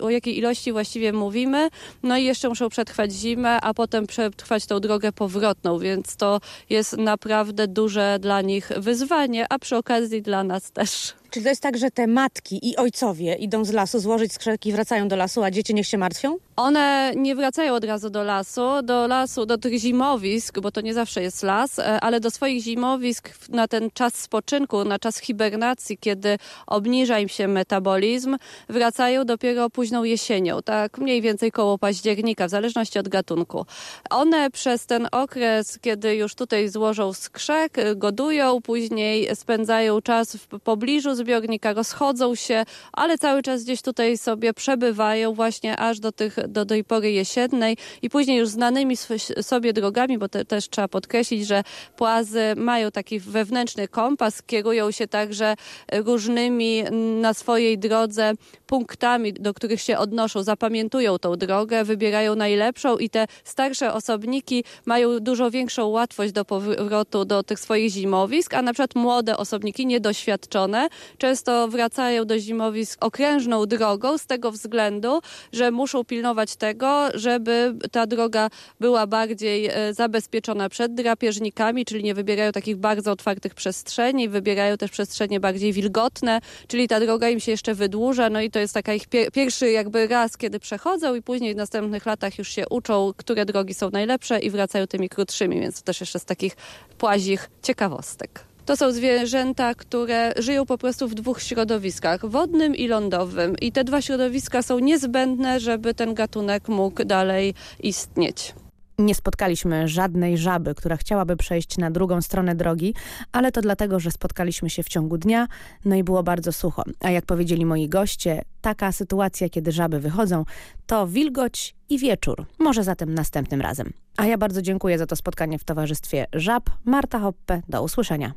o jakiej ilości właściwie mówimy. No i jeszcze muszą przetrwać zimę, a potem przetrwać tą drogę powrotną, więc to jest naprawdę duże dla nich wyzwanie, a przy okazji dla nas też. Czy to jest tak, że te matki i ojcowie idą z lasu złożyć skrzynki wracają do lasu, a dzieci niech się martwią? One nie wracają od razu do lasu, do lasu, do tych zimowisk, bo to nie zawsze jest las, e, ale do swoich zimowisk na ten czas spoczynku, na czas hibernacji, kiedy obniża im się metabolizm, wracają dopiero późną jesienią, tak mniej więcej koło października, w zależności od gatunku. One przez ten okres, kiedy już tutaj złożą skrzek, godują, później spędzają czas w pobliżu zbiornika, rozchodzą się, ale cały czas gdzieś tutaj sobie przebywają właśnie aż do, tych, do tej pory jesiennej i później już znanymi sobie drogami, bo te, też trzeba podkreślić, że płazy mają taki wewnętrzny kompas, kierują się także różnymi na swojej drodze punktami, do których się odnoszą, zapamiętują tą drogę, wybierają najlepszą i te starsze osobniki mają dużo większą łatwość do powrotu do tych swoich zimowisk, a na przykład młode osobniki, niedoświadczone, często wracają do zimowisk okrężną drogą z tego względu, że muszą pilnować tego, żeby ta droga była bardziej e, zabezpieczona przed drapieżnikami, czyli nie wybierają takich bardzo otwartych przestrzeni, wybierają też przestrzenie bardziej wilgotne, czyli ta droga im się jeszcze wydłuża, no i to jest taka ich pierwszy jakby raz, kiedy przechodzą i później w następnych latach już się uczą, które drogi są najlepsze i wracają tymi krótszymi, więc to też jeszcze z takich płazich ciekawostek. To są zwierzęta, które żyją po prostu w dwóch środowiskach, wodnym i lądowym. I te dwa środowiska są niezbędne, żeby ten gatunek mógł dalej istnieć. Nie spotkaliśmy żadnej żaby, która chciałaby przejść na drugą stronę drogi, ale to dlatego, że spotkaliśmy się w ciągu dnia, no i było bardzo sucho. A jak powiedzieli moi goście, taka sytuacja, kiedy żaby wychodzą, to wilgoć i wieczór. Może zatem następnym razem. A ja bardzo dziękuję za to spotkanie w towarzystwie żab. Marta Hoppe, do usłyszenia.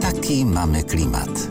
Taki mamy klimat.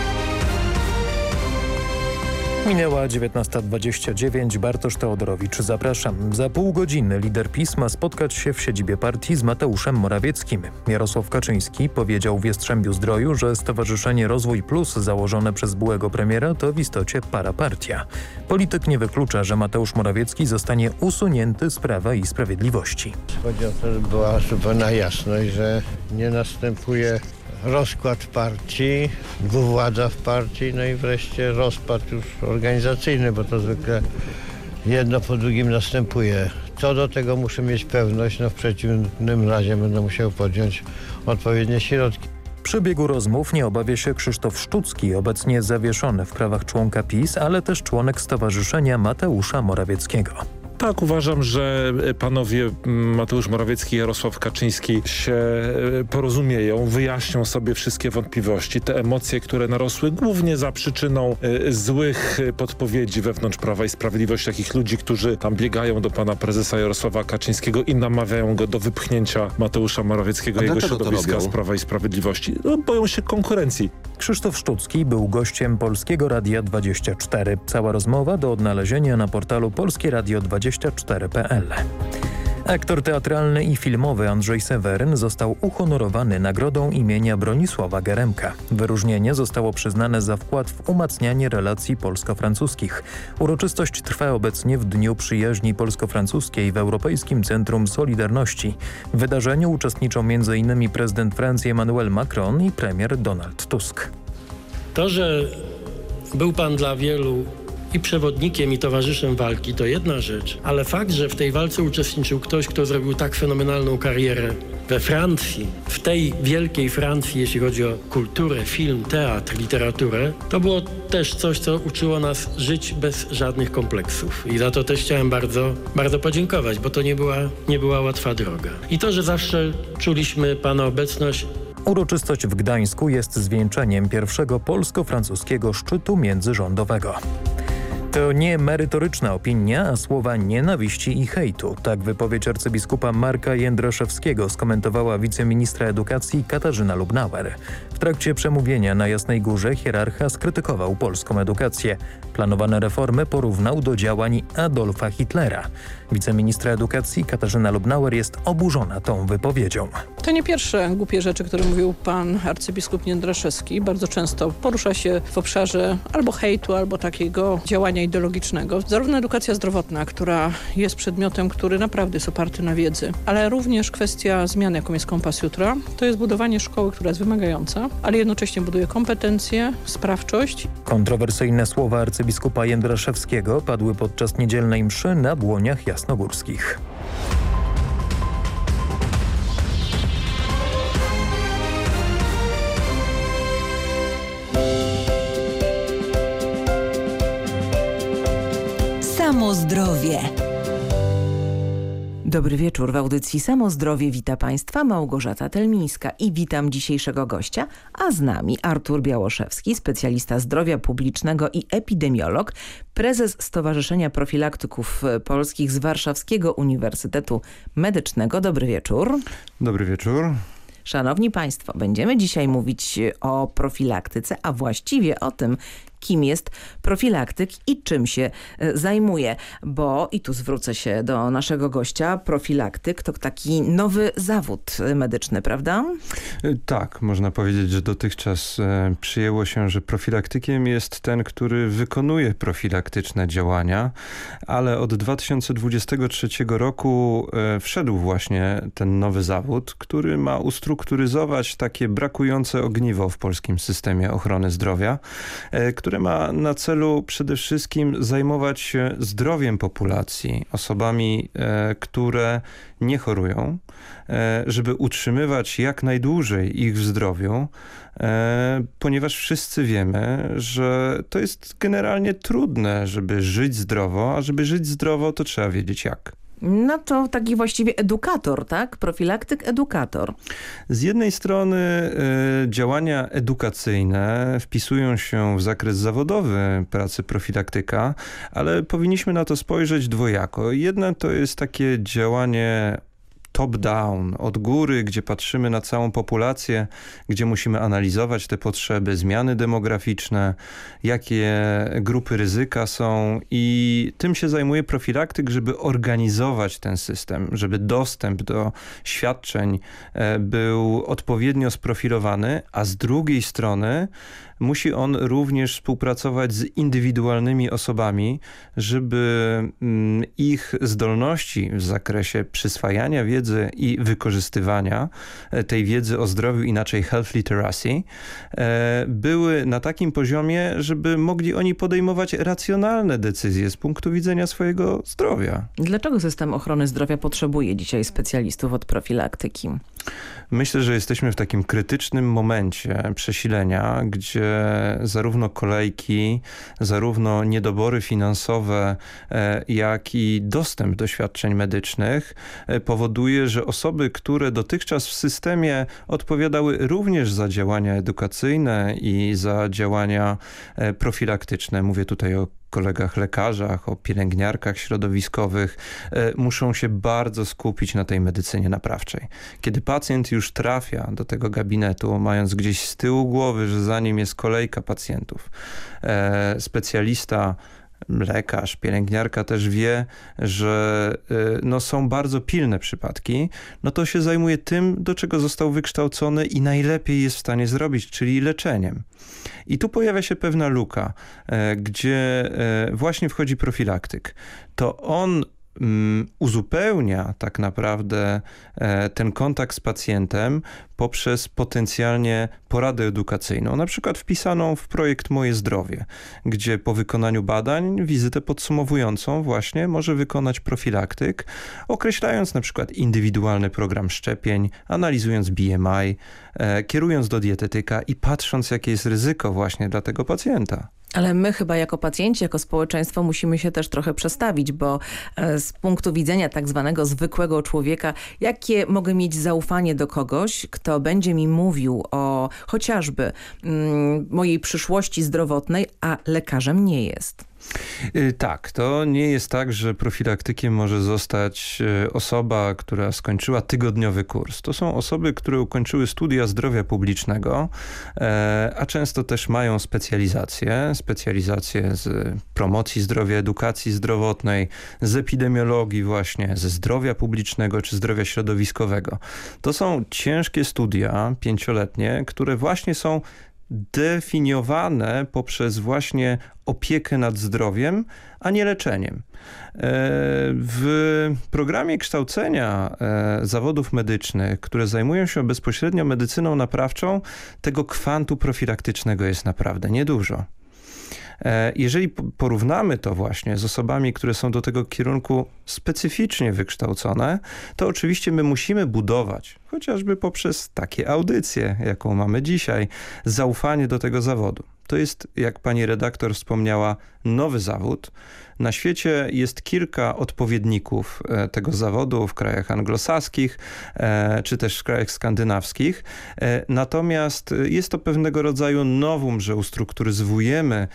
Minęła 19.29. Bartosz Teodorowicz. Zapraszam. Za pół godziny lider PiS ma spotkać się w siedzibie partii z Mateuszem Morawieckim. Jarosław Kaczyński powiedział w Jastrzębiu Zdroju, że Stowarzyszenie Rozwój Plus założone przez byłego premiera to w istocie parapartia. Polityk nie wyklucza, że Mateusz Morawiecki zostanie usunięty z Prawa i Sprawiedliwości. Chodzi o to, żeby była zupełna jasność, że nie następuje rozkład partii, dwuwładza w partii, no i wreszcie rozpad już organizacyjny, bo to zwykle jedno po drugim następuje. Co do tego muszę mieć pewność, no w przeciwnym razie będę musiał podjąć odpowiednie środki. Przebiegu rozmów nie obawia się Krzysztof Sztucki, obecnie zawieszony w prawach członka PiS, ale też członek Stowarzyszenia Mateusza Morawieckiego. Tak, uważam, że panowie Mateusz Morawiecki i Jarosław Kaczyński się e, porozumieją, wyjaśnią sobie wszystkie wątpliwości. Te emocje, które narosły głównie za przyczyną e, złych podpowiedzi wewnątrz Prawa i Sprawiedliwości, takich ludzi, którzy tam biegają do pana prezesa Jarosława Kaczyńskiego i namawiają go do wypchnięcia Mateusza Morawieckiego i jego środowiska z Prawa i Sprawiedliwości. No, boją się konkurencji. Krzysztof Sztucki był gościem Polskiego Radia 24. Cała rozmowa do odnalezienia na portalu Polskie Radio 24 24.pl. Aktor teatralny i filmowy Andrzej Seweryn został uhonorowany nagrodą imienia Bronisława Geremka. Wyróżnienie zostało przyznane za wkład w umacnianie relacji polsko-francuskich. Uroczystość trwa obecnie w Dniu Przyjaźni Polsko-Francuskiej w Europejskim Centrum Solidarności. W wydarzeniu uczestniczą m.in. prezydent Francji Emmanuel Macron i premier Donald Tusk. To, że był pan dla wielu i przewodnikiem, i towarzyszem walki to jedna rzecz, ale fakt, że w tej walce uczestniczył ktoś, kto zrobił tak fenomenalną karierę we Francji, w tej wielkiej Francji, jeśli chodzi o kulturę, film, teatr, literaturę, to było też coś, co uczyło nas żyć bez żadnych kompleksów. I za to też chciałem bardzo, bardzo podziękować, bo to nie była, nie była łatwa droga. I to, że zawsze czuliśmy Pana obecność, Uroczystość w Gdańsku jest zwieńczeniem pierwszego polsko-francuskiego szczytu międzyrządowego. To nie merytoryczna opinia, a słowa nienawiści i hejtu. Tak wypowiedź arcybiskupa Marka Jędraszewskiego skomentowała wiceministra edukacji Katarzyna Lubnauer. W trakcie przemówienia na Jasnej Górze hierarcha skrytykował polską edukację. Planowane reformy porównał do działań Adolfa Hitlera. Wiceministra edukacji Katarzyna Lubnauer jest oburzona tą wypowiedzią. To nie pierwsze głupie rzeczy, które mówił pan arcybiskup Jędraszewski. Bardzo często porusza się w obszarze albo hejtu, albo takiego działania ideologicznego. Zarówno edukacja zdrowotna, która jest przedmiotem, który naprawdę jest oparty na wiedzy, ale również kwestia zmiany, jaką jest kompas jutra, to jest budowanie szkoły, która jest wymagająca, ale jednocześnie buduje kompetencje, sprawczość. Kontrowersyjne słowa arcybiskupa Jędraszewskiego padły podczas niedzielnej mszy na błoniach jasnogórskich. Samo zdrowie. Dobry wieczór. W audycji Samo Zdrowie wita Państwa Małgorzata Telmińska i witam dzisiejszego gościa, a z nami Artur Białoszewski, specjalista zdrowia publicznego i epidemiolog, prezes Stowarzyszenia Profilaktyków Polskich z Warszawskiego Uniwersytetu Medycznego. Dobry wieczór. Dobry wieczór. Szanowni Państwo, będziemy dzisiaj mówić o profilaktyce, a właściwie o tym, kim jest profilaktyk i czym się e, zajmuje. Bo, i tu zwrócę się do naszego gościa, profilaktyk to taki nowy zawód medyczny, prawda? E, tak, można powiedzieć, że dotychczas e, przyjęło się, że profilaktykiem jest ten, który wykonuje profilaktyczne działania, ale od 2023 roku wszedł właśnie ten nowy zawód, który ma ustrukturyzować takie brakujące ogniwo w polskim systemie ochrony zdrowia, który które ma na celu przede wszystkim zajmować się zdrowiem populacji, osobami, e, które nie chorują, e, żeby utrzymywać jak najdłużej ich w zdrowiu, e, ponieważ wszyscy wiemy, że to jest generalnie trudne, żeby żyć zdrowo, a żeby żyć zdrowo to trzeba wiedzieć jak. No to taki właściwie edukator, tak? Profilaktyk, edukator. Z jednej strony y, działania edukacyjne wpisują się w zakres zawodowy pracy profilaktyka, ale powinniśmy na to spojrzeć dwojako. Jedne to jest takie działanie top-down, od góry, gdzie patrzymy na całą populację, gdzie musimy analizować te potrzeby, zmiany demograficzne, jakie grupy ryzyka są i tym się zajmuje profilaktyk, żeby organizować ten system, żeby dostęp do świadczeń e, był odpowiednio sprofilowany, a z drugiej strony musi on również współpracować z indywidualnymi osobami, żeby mm, ich zdolności w zakresie przyswajania wiedzy i wykorzystywania e, tej wiedzy o zdrowiu, inaczej health literacy, e, były na takim poziomie, żeby mogli oni podejmować racjonalne decyzje z punktu widzenia swojego zdrowia. Dlaczego system ochrony zdrowia potrzebuje dzisiaj specjalistów od profilaktyki? Myślę, że jesteśmy w takim krytycznym momencie przesilenia, gdzie zarówno kolejki, zarówno niedobory finansowe, e, jak i dostęp do świadczeń medycznych e, powoduje, że osoby, które dotychczas w systemie odpowiadały również za działania edukacyjne i za działania e, profilaktyczne, mówię tutaj o kolegach lekarzach, o pielęgniarkach środowiskowych, e, muszą się bardzo skupić na tej medycynie naprawczej. Kiedy pacjent już trafia do tego gabinetu, mając gdzieś z tyłu głowy, że za nim jest kolejka pacjentów, e, specjalista lekarz, pielęgniarka też wie, że y, no, są bardzo pilne przypadki, no to się zajmuje tym, do czego został wykształcony i najlepiej jest w stanie zrobić, czyli leczeniem. I tu pojawia się pewna luka, e, gdzie e, właśnie wchodzi profilaktyk. To on uzupełnia tak naprawdę e, ten kontakt z pacjentem poprzez potencjalnie poradę edukacyjną, na przykład wpisaną w projekt Moje Zdrowie, gdzie po wykonaniu badań wizytę podsumowującą właśnie może wykonać profilaktyk, określając na przykład indywidualny program szczepień, analizując BMI, e, kierując do dietetyka i patrząc jakie jest ryzyko właśnie dla tego pacjenta. Ale my chyba jako pacjenci, jako społeczeństwo musimy się też trochę przestawić, bo e, z punktu widzenia tak zwanego zwykłego człowieka, jakie mogę mieć zaufanie do kogoś, kto będzie mi mówił o chociażby mm, mojej przyszłości zdrowotnej, a lekarzem nie jest? Y, tak, to nie jest tak, że profilaktykiem może zostać y, osoba, która skończyła tygodniowy kurs. To są osoby, które ukończyły studia zdrowia publicznego, e, a często też mają specjalizację, specjalizację z promocji zdrowia, edukacji zdrowotnej, z epidemiologii właśnie, ze zdrowia publicznego czy zdrowia środowiskowego. To są ciężkie studia, pięcioletnie, które właśnie są definiowane poprzez właśnie opiekę nad zdrowiem, a nie leczeniem. E, w programie kształcenia e, zawodów medycznych, które zajmują się bezpośrednio medycyną naprawczą, tego kwantu profilaktycznego jest naprawdę niedużo. E, jeżeli porównamy to właśnie z osobami, które są do tego kierunku specyficznie wykształcone, to oczywiście my musimy budować, chociażby poprzez takie audycje, jaką mamy dzisiaj, zaufanie do tego zawodu. To jest, jak pani redaktor wspomniała, nowy zawód. Na świecie jest kilka odpowiedników e, tego zawodu w krajach anglosaskich, e, czy też w krajach skandynawskich. E, natomiast jest to pewnego rodzaju nowum, że ustrukturyzujemy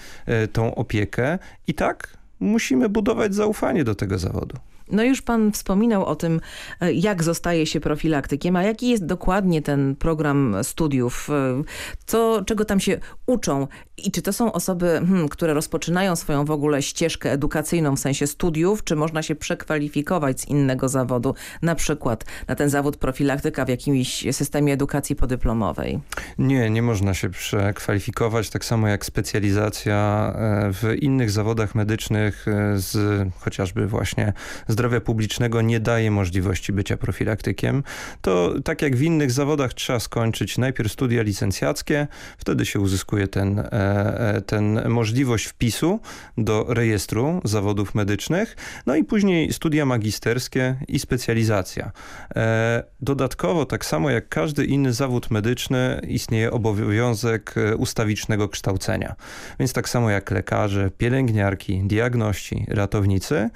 tą opiekę i tak musimy budować zaufanie do tego zawodu. No już pan wspominał o tym, e, jak zostaje się profilaktykiem, a jaki jest dokładnie ten program studiów? E, co, czego tam się uczą? I czy to są osoby, hmm, które rozpoczynają swoją w ogóle ścieżkę edukacyjną w sensie studiów, czy można się przekwalifikować z innego zawodu, na przykład na ten zawód profilaktyka w jakimś systemie edukacji podyplomowej? Nie, nie można się przekwalifikować, tak samo jak specjalizacja e, w innych zawodach medycznych z chociażby właśnie z zdrowia publicznego nie daje możliwości bycia profilaktykiem, to tak jak w innych zawodach trzeba skończyć najpierw studia licencjackie, wtedy się uzyskuje ten, e, e, ten możliwość wpisu do rejestru zawodów medycznych, no i później studia magisterskie i specjalizacja. E, dodatkowo, tak samo jak każdy inny zawód medyczny, istnieje obowiązek ustawicznego kształcenia. Więc tak samo jak lekarze, pielęgniarki, diagności, ratownicy,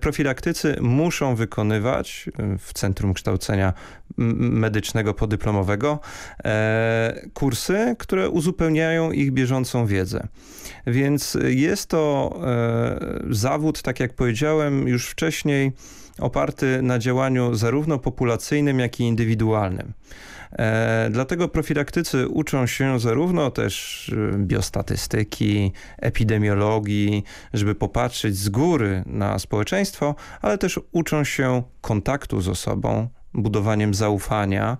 profilaktycy profilaktycy muszą wykonywać w Centrum Kształcenia Medycznego Podyplomowego e, kursy, które uzupełniają ich bieżącą wiedzę. Więc jest to e, zawód, tak jak powiedziałem już wcześniej, oparty na działaniu zarówno populacyjnym, jak i indywidualnym. E, dlatego profilaktycy uczą się zarówno też e, biostatystyki, epidemiologii, żeby popatrzeć z góry na społeczeństwo, ale też uczą się kontaktu z osobą, budowaniem zaufania,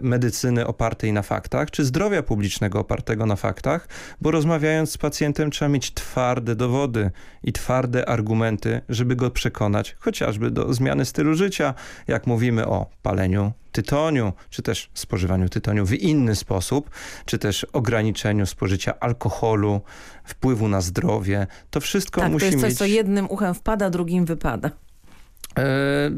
medycyny opartej na faktach, czy zdrowia publicznego opartego na faktach, bo rozmawiając z pacjentem trzeba mieć twarde dowody i twarde argumenty, żeby go przekonać chociażby do zmiany stylu życia, jak mówimy o paleniu tytoniu, czy też spożywaniu tytoniu w inny sposób, czy też ograniczeniu spożycia alkoholu, wpływu na zdrowie. To wszystko tak, musi to jest coś, mieć... co jednym uchem wpada, drugim wypada. E,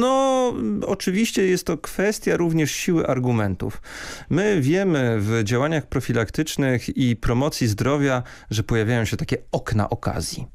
no, oczywiście jest to kwestia również siły argumentów. My wiemy w działaniach profilaktycznych i promocji zdrowia, że pojawiają się takie okna okazji,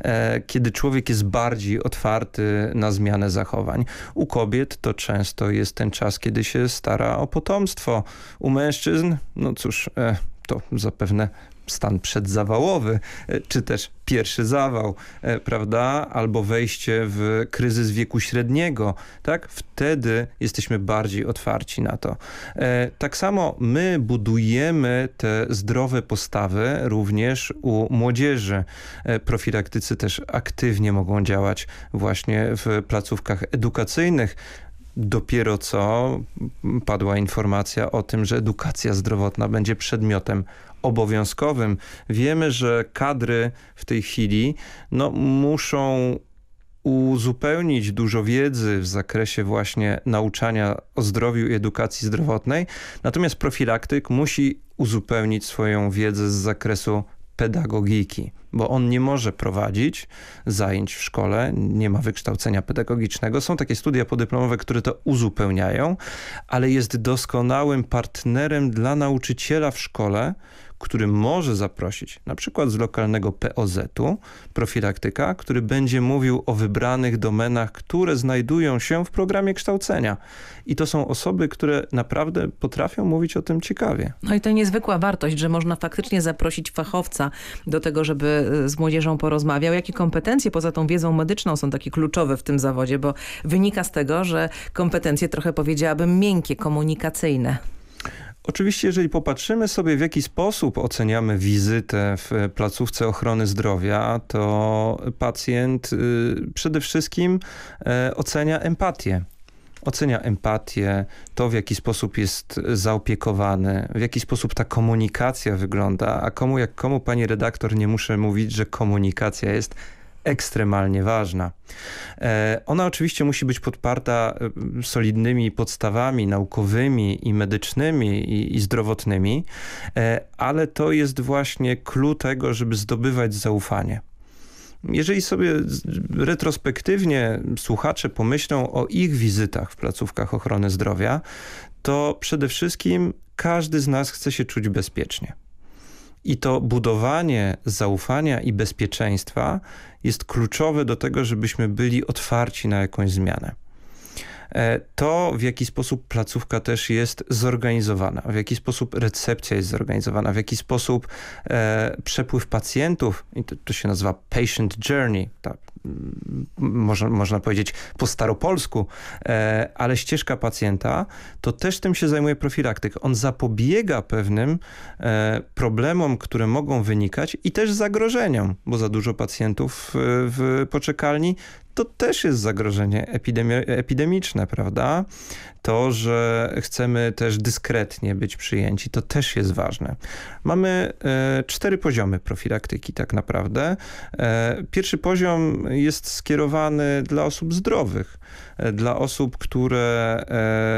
e, kiedy człowiek jest bardziej otwarty na zmianę zachowań. U kobiet to często jest ten czas, kiedy się stara o potomstwo. U mężczyzn, no cóż, e, to zapewne stan przedzawałowy, e, czy też pierwszy zawał, e, prawda? Albo wejście w kryzys wieku średniego, tak? Wtedy jesteśmy bardziej otwarci na to. E, tak samo my budujemy te zdrowe postawy również u młodzieży. Profilaktycy też aktywnie mogą działać właśnie w placówkach edukacyjnych, Dopiero co padła informacja o tym, że edukacja zdrowotna będzie przedmiotem obowiązkowym. Wiemy, że kadry w tej chwili no, muszą uzupełnić dużo wiedzy w zakresie właśnie nauczania o zdrowiu i edukacji zdrowotnej, natomiast profilaktyk musi uzupełnić swoją wiedzę z zakresu pedagogiki, bo on nie może prowadzić zajęć w szkole, nie ma wykształcenia pedagogicznego. Są takie studia podyplomowe, które to uzupełniają, ale jest doskonałym partnerem dla nauczyciela w szkole, który może zaprosić na przykład z lokalnego POZ-u profilaktyka, który będzie mówił o wybranych domenach, które znajdują się w programie kształcenia. I to są osoby, które naprawdę potrafią mówić o tym ciekawie. No i to niezwykła wartość, że można faktycznie zaprosić fachowca do tego, żeby e, z młodzieżą porozmawiał. Jakie kompetencje poza tą wiedzą medyczną są takie kluczowe w tym zawodzie, bo wynika z tego, że kompetencje trochę powiedziałabym miękkie, komunikacyjne. Oczywiście, jeżeli popatrzymy sobie, w jaki sposób oceniamy wizytę w placówce ochrony zdrowia, to pacjent y, przede wszystkim e, ocenia empatię. Ocenia empatię, to w jaki sposób jest zaopiekowany, w jaki sposób ta komunikacja wygląda, a komu jak komu, pani redaktor, nie muszę mówić, że komunikacja jest ekstremalnie ważna. E, ona oczywiście musi być podparta e, solidnymi podstawami naukowymi i medycznymi i, i zdrowotnymi, e, ale to jest właśnie clue tego, żeby zdobywać zaufanie. Jeżeli sobie retrospektywnie słuchacze pomyślą o ich wizytach w placówkach ochrony zdrowia, to przede wszystkim każdy z nas chce się czuć bezpiecznie. I to budowanie zaufania i bezpieczeństwa jest kluczowe do tego, żebyśmy byli otwarci na jakąś zmianę. E, to, w jaki sposób placówka też jest zorganizowana, w jaki sposób recepcja jest zorganizowana, w jaki sposób e, przepływ pacjentów, i to, to się nazywa patient journey, ta można, można powiedzieć po staropolsku, e, ale ścieżka pacjenta, to też tym się zajmuje profilaktyk. On zapobiega pewnym e, problemom, które mogą wynikać i też zagrożeniom, bo za dużo pacjentów w poczekalni to też jest zagrożenie epidemiczne, prawda? To, że chcemy też dyskretnie być przyjęci, to też jest ważne. Mamy e, cztery poziomy profilaktyki tak naprawdę. E, pierwszy poziom jest skierowany dla osób zdrowych, e, dla osób, które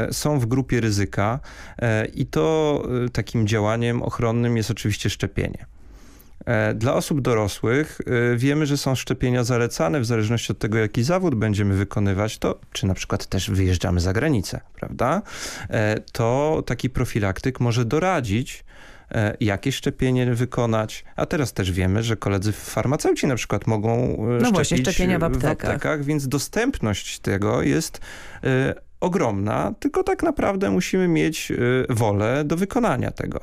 e, są w grupie ryzyka e, i to e, takim działaniem ochronnym jest oczywiście szczepienie. E, dla osób dorosłych e, wiemy, że są szczepienia zalecane w zależności od tego, jaki zawód będziemy wykonywać, to czy na przykład też wyjeżdżamy za granicę, prawda? E, to taki profilaktyk może doradzić, jakie szczepienie wykonać, a teraz też wiemy, że koledzy farmaceuci na przykład mogą no szczepić właśnie, szczepienia w aptekach. w aptekach, więc dostępność tego jest ogromna, tylko tak naprawdę musimy mieć wolę do wykonania tego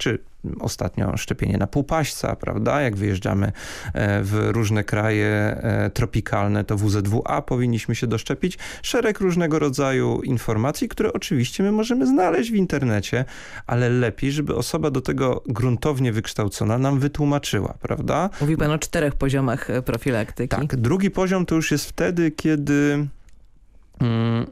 czy ostatnio szczepienie na półpaśca, prawda? Jak wyjeżdżamy e, w różne kraje e, tropikalne, to WZWA powinniśmy się doszczepić. Szereg różnego rodzaju informacji, które oczywiście my możemy znaleźć w internecie, ale lepiej, żeby osoba do tego gruntownie wykształcona nam wytłumaczyła, prawda? Mówi pan o czterech poziomach e, profilaktyki. Tak. Drugi poziom to już jest wtedy, kiedy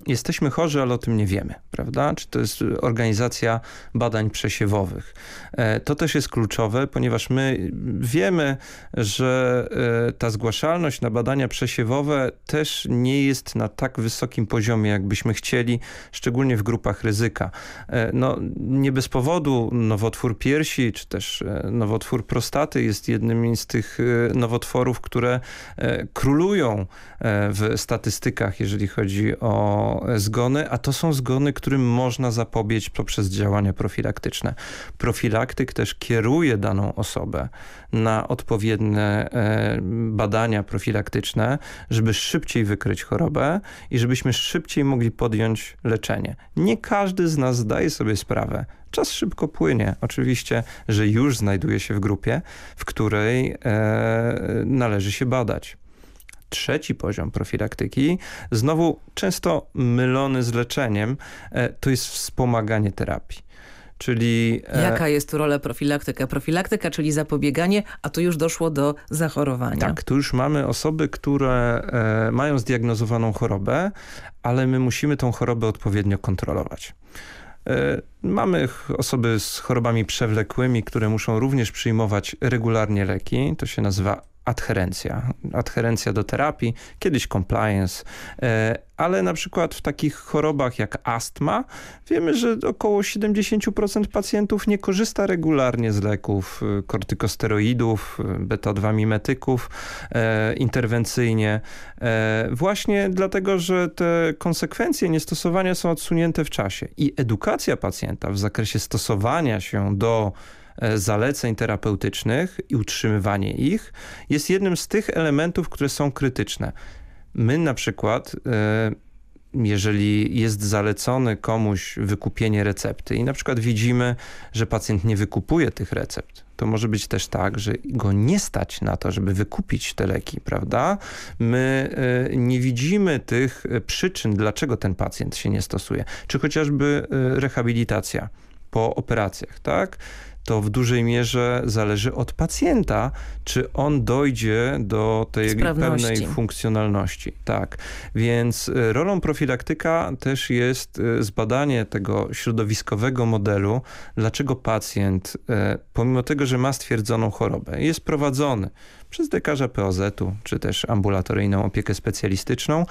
jesteśmy chorzy, ale o tym nie wiemy, prawda? Czy to jest organizacja badań przesiewowych. E, to też jest kluczowe, ponieważ my wiemy, że e, ta zgłaszalność na badania przesiewowe też nie jest na tak wysokim poziomie, jakbyśmy chcieli, szczególnie w grupach ryzyka. E, no, nie bez powodu nowotwór piersi, czy też nowotwór prostaty jest jednym z tych nowotworów, które królują w statystykach, jeżeli chodzi o zgony, a to są zgony, którym można zapobiec poprzez działania profilaktyczne. Profilaktyk też kieruje daną osobę na odpowiednie e, badania profilaktyczne, żeby szybciej wykryć chorobę i żebyśmy szybciej mogli podjąć leczenie. Nie każdy z nas zdaje sobie sprawę, Czas szybko płynie. Oczywiście, że już znajduje się w grupie, w której e, należy się badać trzeci poziom profilaktyki, znowu często mylony z leczeniem, e, to jest wspomaganie terapii. Czyli, e, Jaka jest tu rola profilaktyka? Profilaktyka, czyli zapobieganie, a tu już doszło do zachorowania. Tak, tu już mamy osoby, które e, mają zdiagnozowaną chorobę, ale my musimy tą chorobę odpowiednio kontrolować. Mamy osoby z chorobami przewlekłymi, które muszą również przyjmować regularnie leki. To się nazywa adherencja. Adherencja do terapii, kiedyś compliance, e, ale na przykład w takich chorobach jak astma wiemy, że około 70% pacjentów nie korzysta regularnie z leków, e, kortykosteroidów, e, beta-2 mimetyków interwencyjnie. właśnie dlatego, że te konsekwencje niestosowania są odsunięte w czasie i edukacja pacjenta w zakresie stosowania się do zaleceń terapeutycznych i utrzymywanie ich jest jednym z tych elementów, które są krytyczne. My na przykład e, jeżeli jest zalecone komuś wykupienie recepty i na przykład widzimy, że pacjent nie wykupuje tych recept, to może być też tak, że go nie stać na to, żeby wykupić te leki, prawda? My e, nie widzimy tych przyczyn, dlaczego ten pacjent się nie stosuje. Czy chociażby rehabilitacja po operacjach, tak? To w dużej mierze zależy od pacjenta, czy on dojdzie do tej pełnej funkcjonalności. Tak, więc y, rolą profilaktyka też jest y, zbadanie tego środowiskowego modelu, dlaczego pacjent, y, pomimo tego, że ma stwierdzoną chorobę, jest prowadzony przez lekarza POZ-u, czy też ambulatoryjną opiekę specjalistyczną,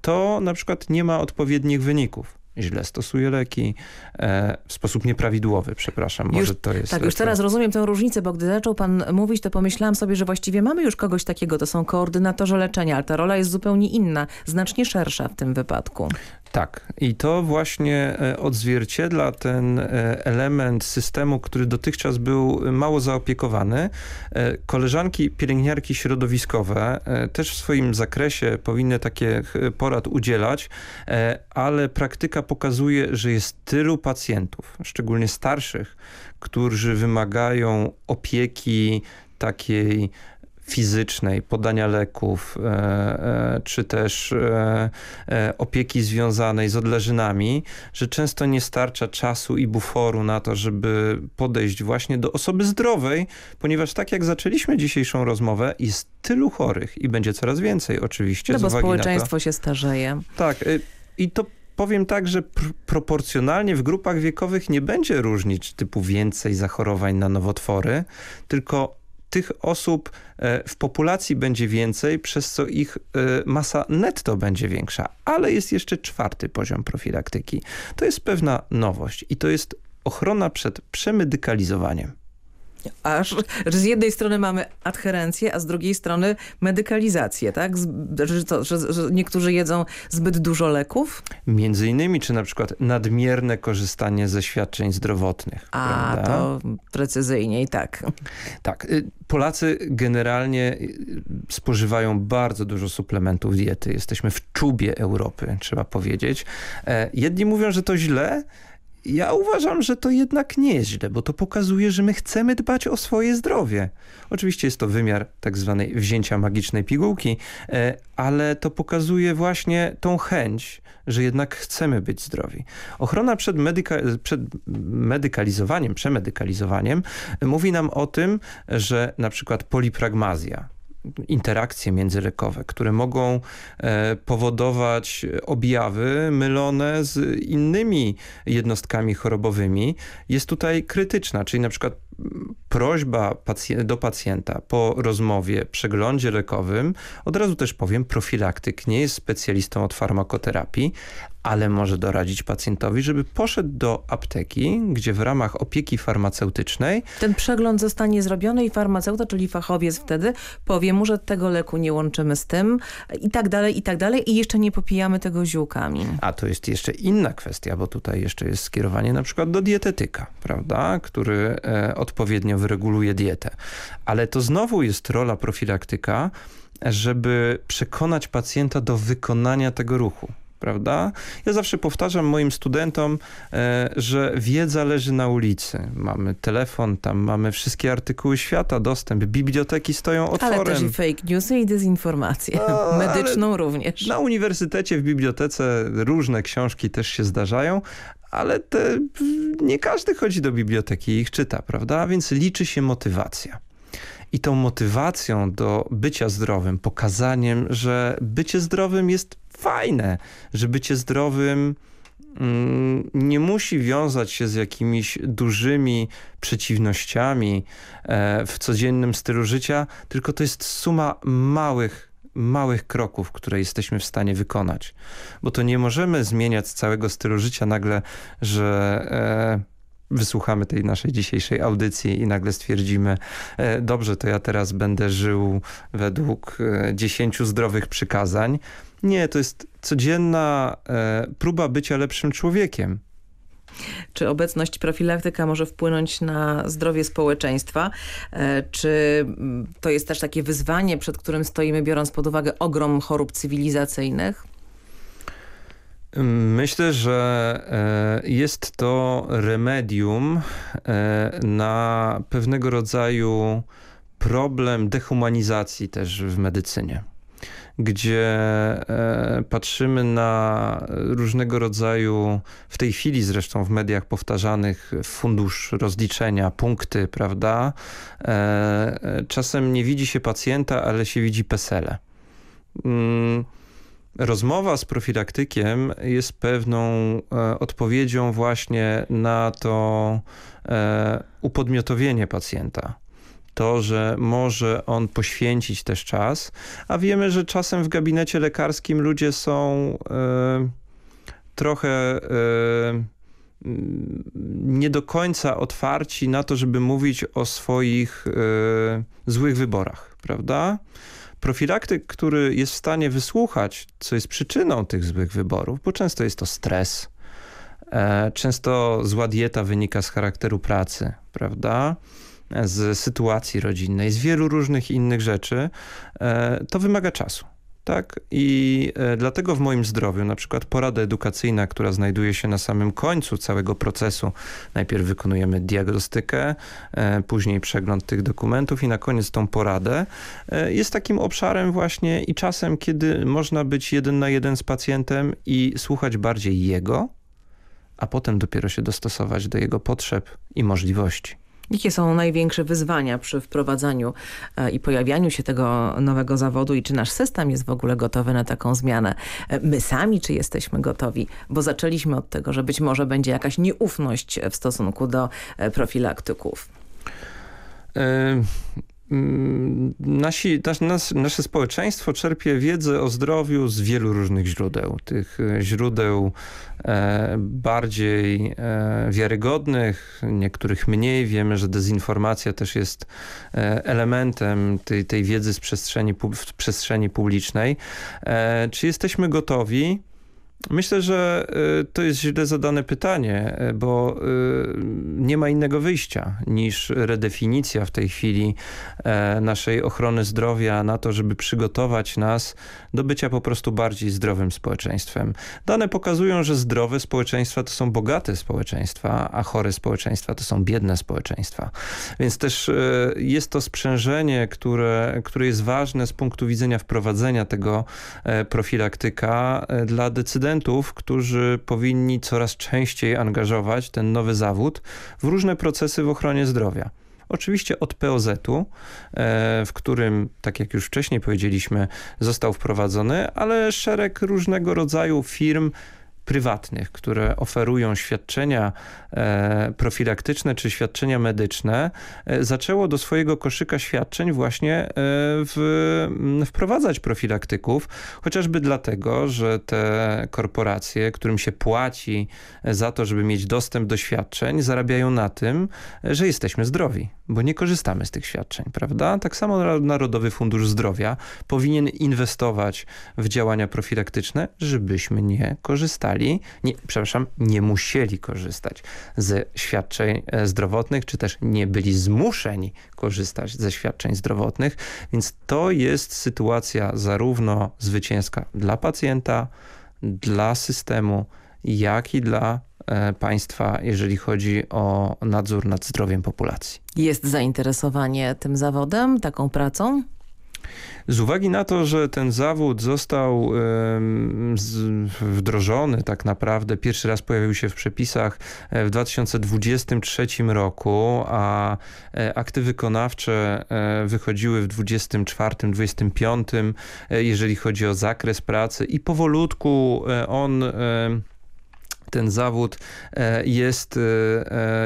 to na przykład nie ma odpowiednich wyników źle stosuje leki, e, w sposób nieprawidłowy, przepraszam, już, może to jest... Tak, już teraz rozumiem tę różnicę, bo gdy zaczął pan mówić, to pomyślałam sobie, że właściwie mamy już kogoś takiego, to są koordynatorzy leczenia, ale ta rola jest zupełnie inna, znacznie szersza w tym wypadku. Tak i to właśnie e, odzwierciedla ten e, element systemu, który dotychczas był mało zaopiekowany. E, koleżanki pielęgniarki środowiskowe też w swoim zakresie powinny takich porad udzielać, ale praktyka pokazuje, że jest tylu pacjentów, szczególnie starszych, którzy wymagają opieki takiej fizycznej, podania leków, e, e, czy też e, opieki związanej z odleżynami, że często nie starcza czasu i buforu na to, żeby podejść właśnie do osoby zdrowej, ponieważ tak jak zaczęliśmy dzisiejszą rozmowę, jest tylu chorych i będzie coraz więcej oczywiście. No bo społeczeństwo się starzeje. Tak. Y, I to powiem tak, że pr proporcjonalnie w grupach wiekowych nie będzie różnic typu więcej zachorowań na nowotwory, tylko tych osób e, w populacji będzie więcej, przez co ich e, masa netto będzie większa. Ale jest jeszcze czwarty poziom profilaktyki. To jest pewna nowość i to jest ochrona przed przemedykalizowaniem. Aż z jednej strony mamy adherencję, a z drugiej strony medykalizację, tak? Z, że, to, że, że niektórzy jedzą zbyt dużo leków? Między innymi, czy na przykład nadmierne korzystanie ze świadczeń zdrowotnych. A, prawda? to precyzyjniej, tak. Tak. y, Polacy generalnie y, spożywają bardzo dużo suplementów diety. Jesteśmy w czubie Europy, trzeba powiedzieć. E, Jedni mówią, że to źle, ja uważam, że to jednak nie jest źle, bo to pokazuje, że my chcemy dbać o swoje zdrowie. Oczywiście jest to wymiar tak zwanej wzięcia magicznej pigułki, e, ale to pokazuje właśnie tą chęć, że jednak chcemy być zdrowi. Ochrona przed, medyka przed medykalizowaniem, przemedykalizowaniem mówi nam o tym, że na przykład polipragmazja, interakcje międzylekowe, które mogą e, powodować objawy mylone z innymi jednostkami chorobowymi, jest tutaj krytyczna, czyli na przykład prośba pacj do pacjenta po rozmowie, przeglądzie lekowym, od razu też powiem, profilaktyk nie jest specjalistą od farmakoterapii, ale może doradzić pacjentowi, żeby poszedł do apteki, gdzie w ramach opieki farmaceutycznej... Ten przegląd zostanie zrobiony i farmaceuta, czyli fachowiec wtedy powie mu, że tego leku nie łączymy z tym i tak dalej, i tak dalej i jeszcze nie popijamy tego ziółkami. A to jest jeszcze inna kwestia, bo tutaj jeszcze jest skierowanie na przykład do dietetyka, prawda, który e, odpowiednio wyreguluje dietę. Ale to znowu jest rola profilaktyka, żeby przekonać pacjenta do wykonania tego ruchu prawda? Ja zawsze powtarzam moim studentom, e, że wiedza leży na ulicy. Mamy telefon, tam mamy wszystkie artykuły świata, dostęp, biblioteki stoją otworem. Ale też i fake newsy i dezinformację. No, Medyczną również. Na uniwersytecie, w bibliotece różne książki też się zdarzają, ale te, nie każdy chodzi do biblioteki i ich czyta, prawda? Więc liczy się motywacja. I tą motywacją do bycia zdrowym, pokazaniem, że bycie zdrowym jest fajne, że bycie zdrowym mm, nie musi wiązać się z jakimiś dużymi przeciwnościami e, w codziennym stylu życia, tylko to jest suma małych małych kroków, które jesteśmy w stanie wykonać. Bo to nie możemy zmieniać całego stylu życia nagle, że e, wysłuchamy tej naszej dzisiejszej audycji i nagle stwierdzimy, e, dobrze, to ja teraz będę żył według dziesięciu zdrowych przykazań. Nie, to jest codzienna e, próba bycia lepszym człowiekiem. Czy obecność profilaktyka może wpłynąć na zdrowie społeczeństwa? Czy to jest też takie wyzwanie, przed którym stoimy, biorąc pod uwagę ogrom chorób cywilizacyjnych? Myślę, że jest to remedium na pewnego rodzaju problem dehumanizacji też w medycynie gdzie patrzymy na różnego rodzaju, w tej chwili zresztą w mediach powtarzanych fundusz rozliczenia, punkty, prawda? Czasem nie widzi się pacjenta, ale się widzi pesele. Mm, rozmowa z profilaktykiem jest pewną e, odpowiedzią właśnie na to e, upodmiotowienie pacjenta. To, że może on poświęcić też czas, a wiemy, że czasem w gabinecie lekarskim ludzie są e, trochę nie do końca otwarci na to, żeby mówić o swoich złych wyborach, prawda? profilaktyk, który jest w stanie wysłuchać, co jest przyczyną tych złych wyborów, bo często jest to stres, e, często zła dieta wynika z charakteru pracy, prawda? Z sytuacji rodzinnej, z wielu różnych innych rzeczy, e, to wymaga czasu. Tak? I e, dlatego w moim zdrowiu na przykład porada edukacyjna, która znajduje się na samym końcu całego procesu, najpierw wykonujemy diagnostykę, e, później przegląd tych dokumentów i na koniec tą poradę, jest takim obszarem właśnie i czasem, kiedy można być jeden na jeden z pacjentem i słuchać bardziej jego, a potem dopiero się dostosować do jego potrzeb i możliwości. Jakie są największe wyzwania przy wprowadzaniu e, i pojawianiu się tego nowego zawodu i czy nasz system jest w ogóle gotowy na taką zmianę? E, my sami czy jesteśmy gotowi? Bo zaczęliśmy od tego, że być może będzie jakaś nieufność w stosunku do e, profilaktyków. Mm, nasi, nas, nasze społeczeństwo czerpie wiedzę o zdrowiu z wielu różnych źródeł. Tych e, źródeł e, bardziej e, wiarygodnych, niektórych mniej. Wiemy, że dezinformacja też jest elementem tej, tej wiedzy z przestrzeni, w przestrzeni publicznej. Czy jesteśmy gotowi? Myślę, że y, to jest źle zadane pytanie, y, bo y, nie ma innego wyjścia niż redefinicja w tej chwili e, naszej ochrony zdrowia na to, żeby przygotować nas do bycia po prostu bardziej zdrowym społeczeństwem. Dane pokazują, że zdrowe społeczeństwa to są bogate społeczeństwa, a chore społeczeństwa to są biedne społeczeństwa. Więc też jest to sprzężenie, które, które jest ważne z punktu widzenia wprowadzenia tego e, profilaktyka e, dla decydentów studentów, którzy powinni coraz częściej angażować ten nowy zawód w różne procesy w ochronie zdrowia. Oczywiście od POZ-u, e, w którym, tak jak już wcześniej powiedzieliśmy, został wprowadzony, ale szereg różnego rodzaju firm prywatnych, które oferują świadczenia e, profilaktyczne czy świadczenia medyczne, e, zaczęło do swojego koszyka świadczeń właśnie e, w, wprowadzać profilaktyków, chociażby dlatego, że te korporacje, którym się płaci za to, żeby mieć dostęp do świadczeń, zarabiają na tym, że jesteśmy zdrowi, bo nie korzystamy z tych świadczeń, prawda? Tak samo Narodowy Fundusz Zdrowia powinien inwestować w działania profilaktyczne, żebyśmy nie korzystali korzystali, nie, przepraszam, nie musieli korzystać ze świadczeń e, zdrowotnych, czy też nie byli zmuszeni korzystać ze świadczeń zdrowotnych, więc to jest sytuacja zarówno zwycięska dla pacjenta, dla systemu, jak i dla e, państwa, jeżeli chodzi o nadzór nad zdrowiem populacji. Jest zainteresowanie tym zawodem, taką pracą? Z uwagi na to, że ten zawód został wdrożony tak naprawdę, pierwszy raz pojawił się w przepisach e, w 2023 roku, a e, akty wykonawcze e, wychodziły w 2024-2025, jeżeli chodzi o zakres pracy i powolutku on ten zawód jest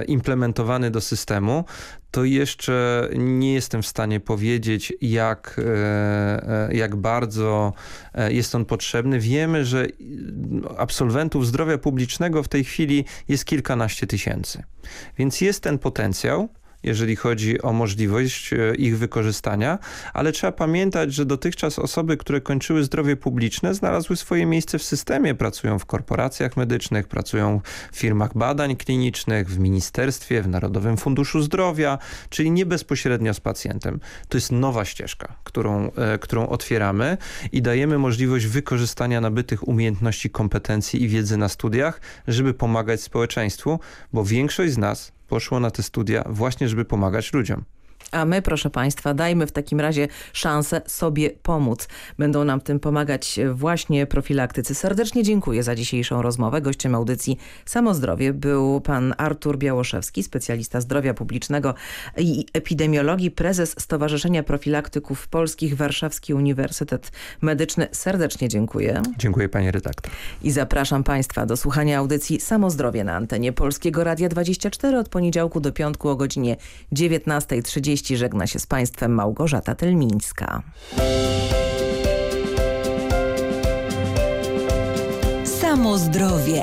implementowany do systemu, to jeszcze nie jestem w stanie powiedzieć, jak, e, e, jak bardzo e, jest on potrzebny. Wiemy, że absolwentów zdrowia publicznego w tej chwili jest kilkanaście tysięcy. Więc jest ten potencjał jeżeli chodzi o możliwość e, ich wykorzystania, ale trzeba pamiętać, że dotychczas osoby, które kończyły zdrowie publiczne znalazły swoje miejsce w systemie, pracują w korporacjach medycznych, pracują w firmach badań klinicznych, w ministerstwie, w Narodowym Funduszu Zdrowia, czyli nie bezpośrednio z pacjentem. To jest nowa ścieżka, którą, e, którą otwieramy i dajemy możliwość wykorzystania nabytych umiejętności, kompetencji i wiedzy na studiach, żeby pomagać społeczeństwu, bo większość z nas poszło na te studia właśnie, żeby pomagać ludziom. A my, proszę Państwa, dajmy w takim razie szansę sobie pomóc. Będą nam w tym pomagać właśnie profilaktycy. Serdecznie dziękuję za dzisiejszą rozmowę. Gościem audycji Samozdrowie był pan Artur Białoszewski, specjalista zdrowia publicznego i epidemiologii, prezes Stowarzyszenia Profilaktyków Polskich, Warszawski Uniwersytet Medyczny. Serdecznie dziękuję. Dziękuję Panie redaktor. I zapraszam Państwa do słuchania audycji Samozdrowie na antenie Polskiego Radia 24 od poniedziałku do piątku o godzinie 19.30 żegna się z Państwem Małgorzata Telmińska. Samo zdrowie.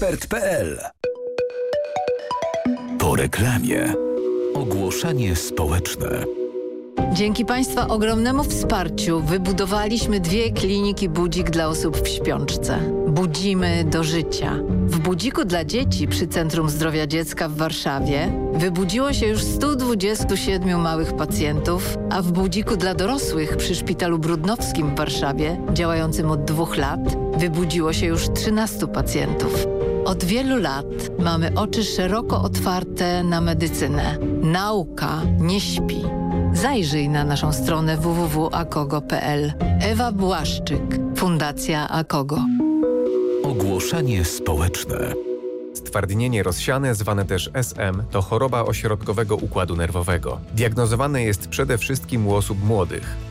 mediaexpert.pl. Po reklamie. Ogłoszenie społeczne. Dzięki Państwa ogromnemu wsparciu wybudowaliśmy dwie kliniki budzik dla osób w śpiączce. Budzimy do życia. W budziku dla dzieci przy Centrum Zdrowia Dziecka w Warszawie wybudziło się już 127 małych pacjentów, a w budziku dla dorosłych przy Szpitalu Brudnowskim w Warszawie, działającym od dwóch lat, wybudziło się już 13 pacjentów. Od wielu lat mamy oczy szeroko otwarte na medycynę. Nauka nie śpi. Zajrzyj na naszą stronę www.akogo.pl. Ewa Błaszczyk, Fundacja Akogo. Ogłoszenie społeczne. Stwardnienie rozsiane, zwane też SM, to choroba ośrodkowego układu nerwowego. Diagnozowane jest przede wszystkim u osób młodych.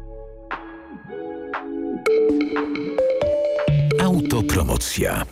Autopromocja.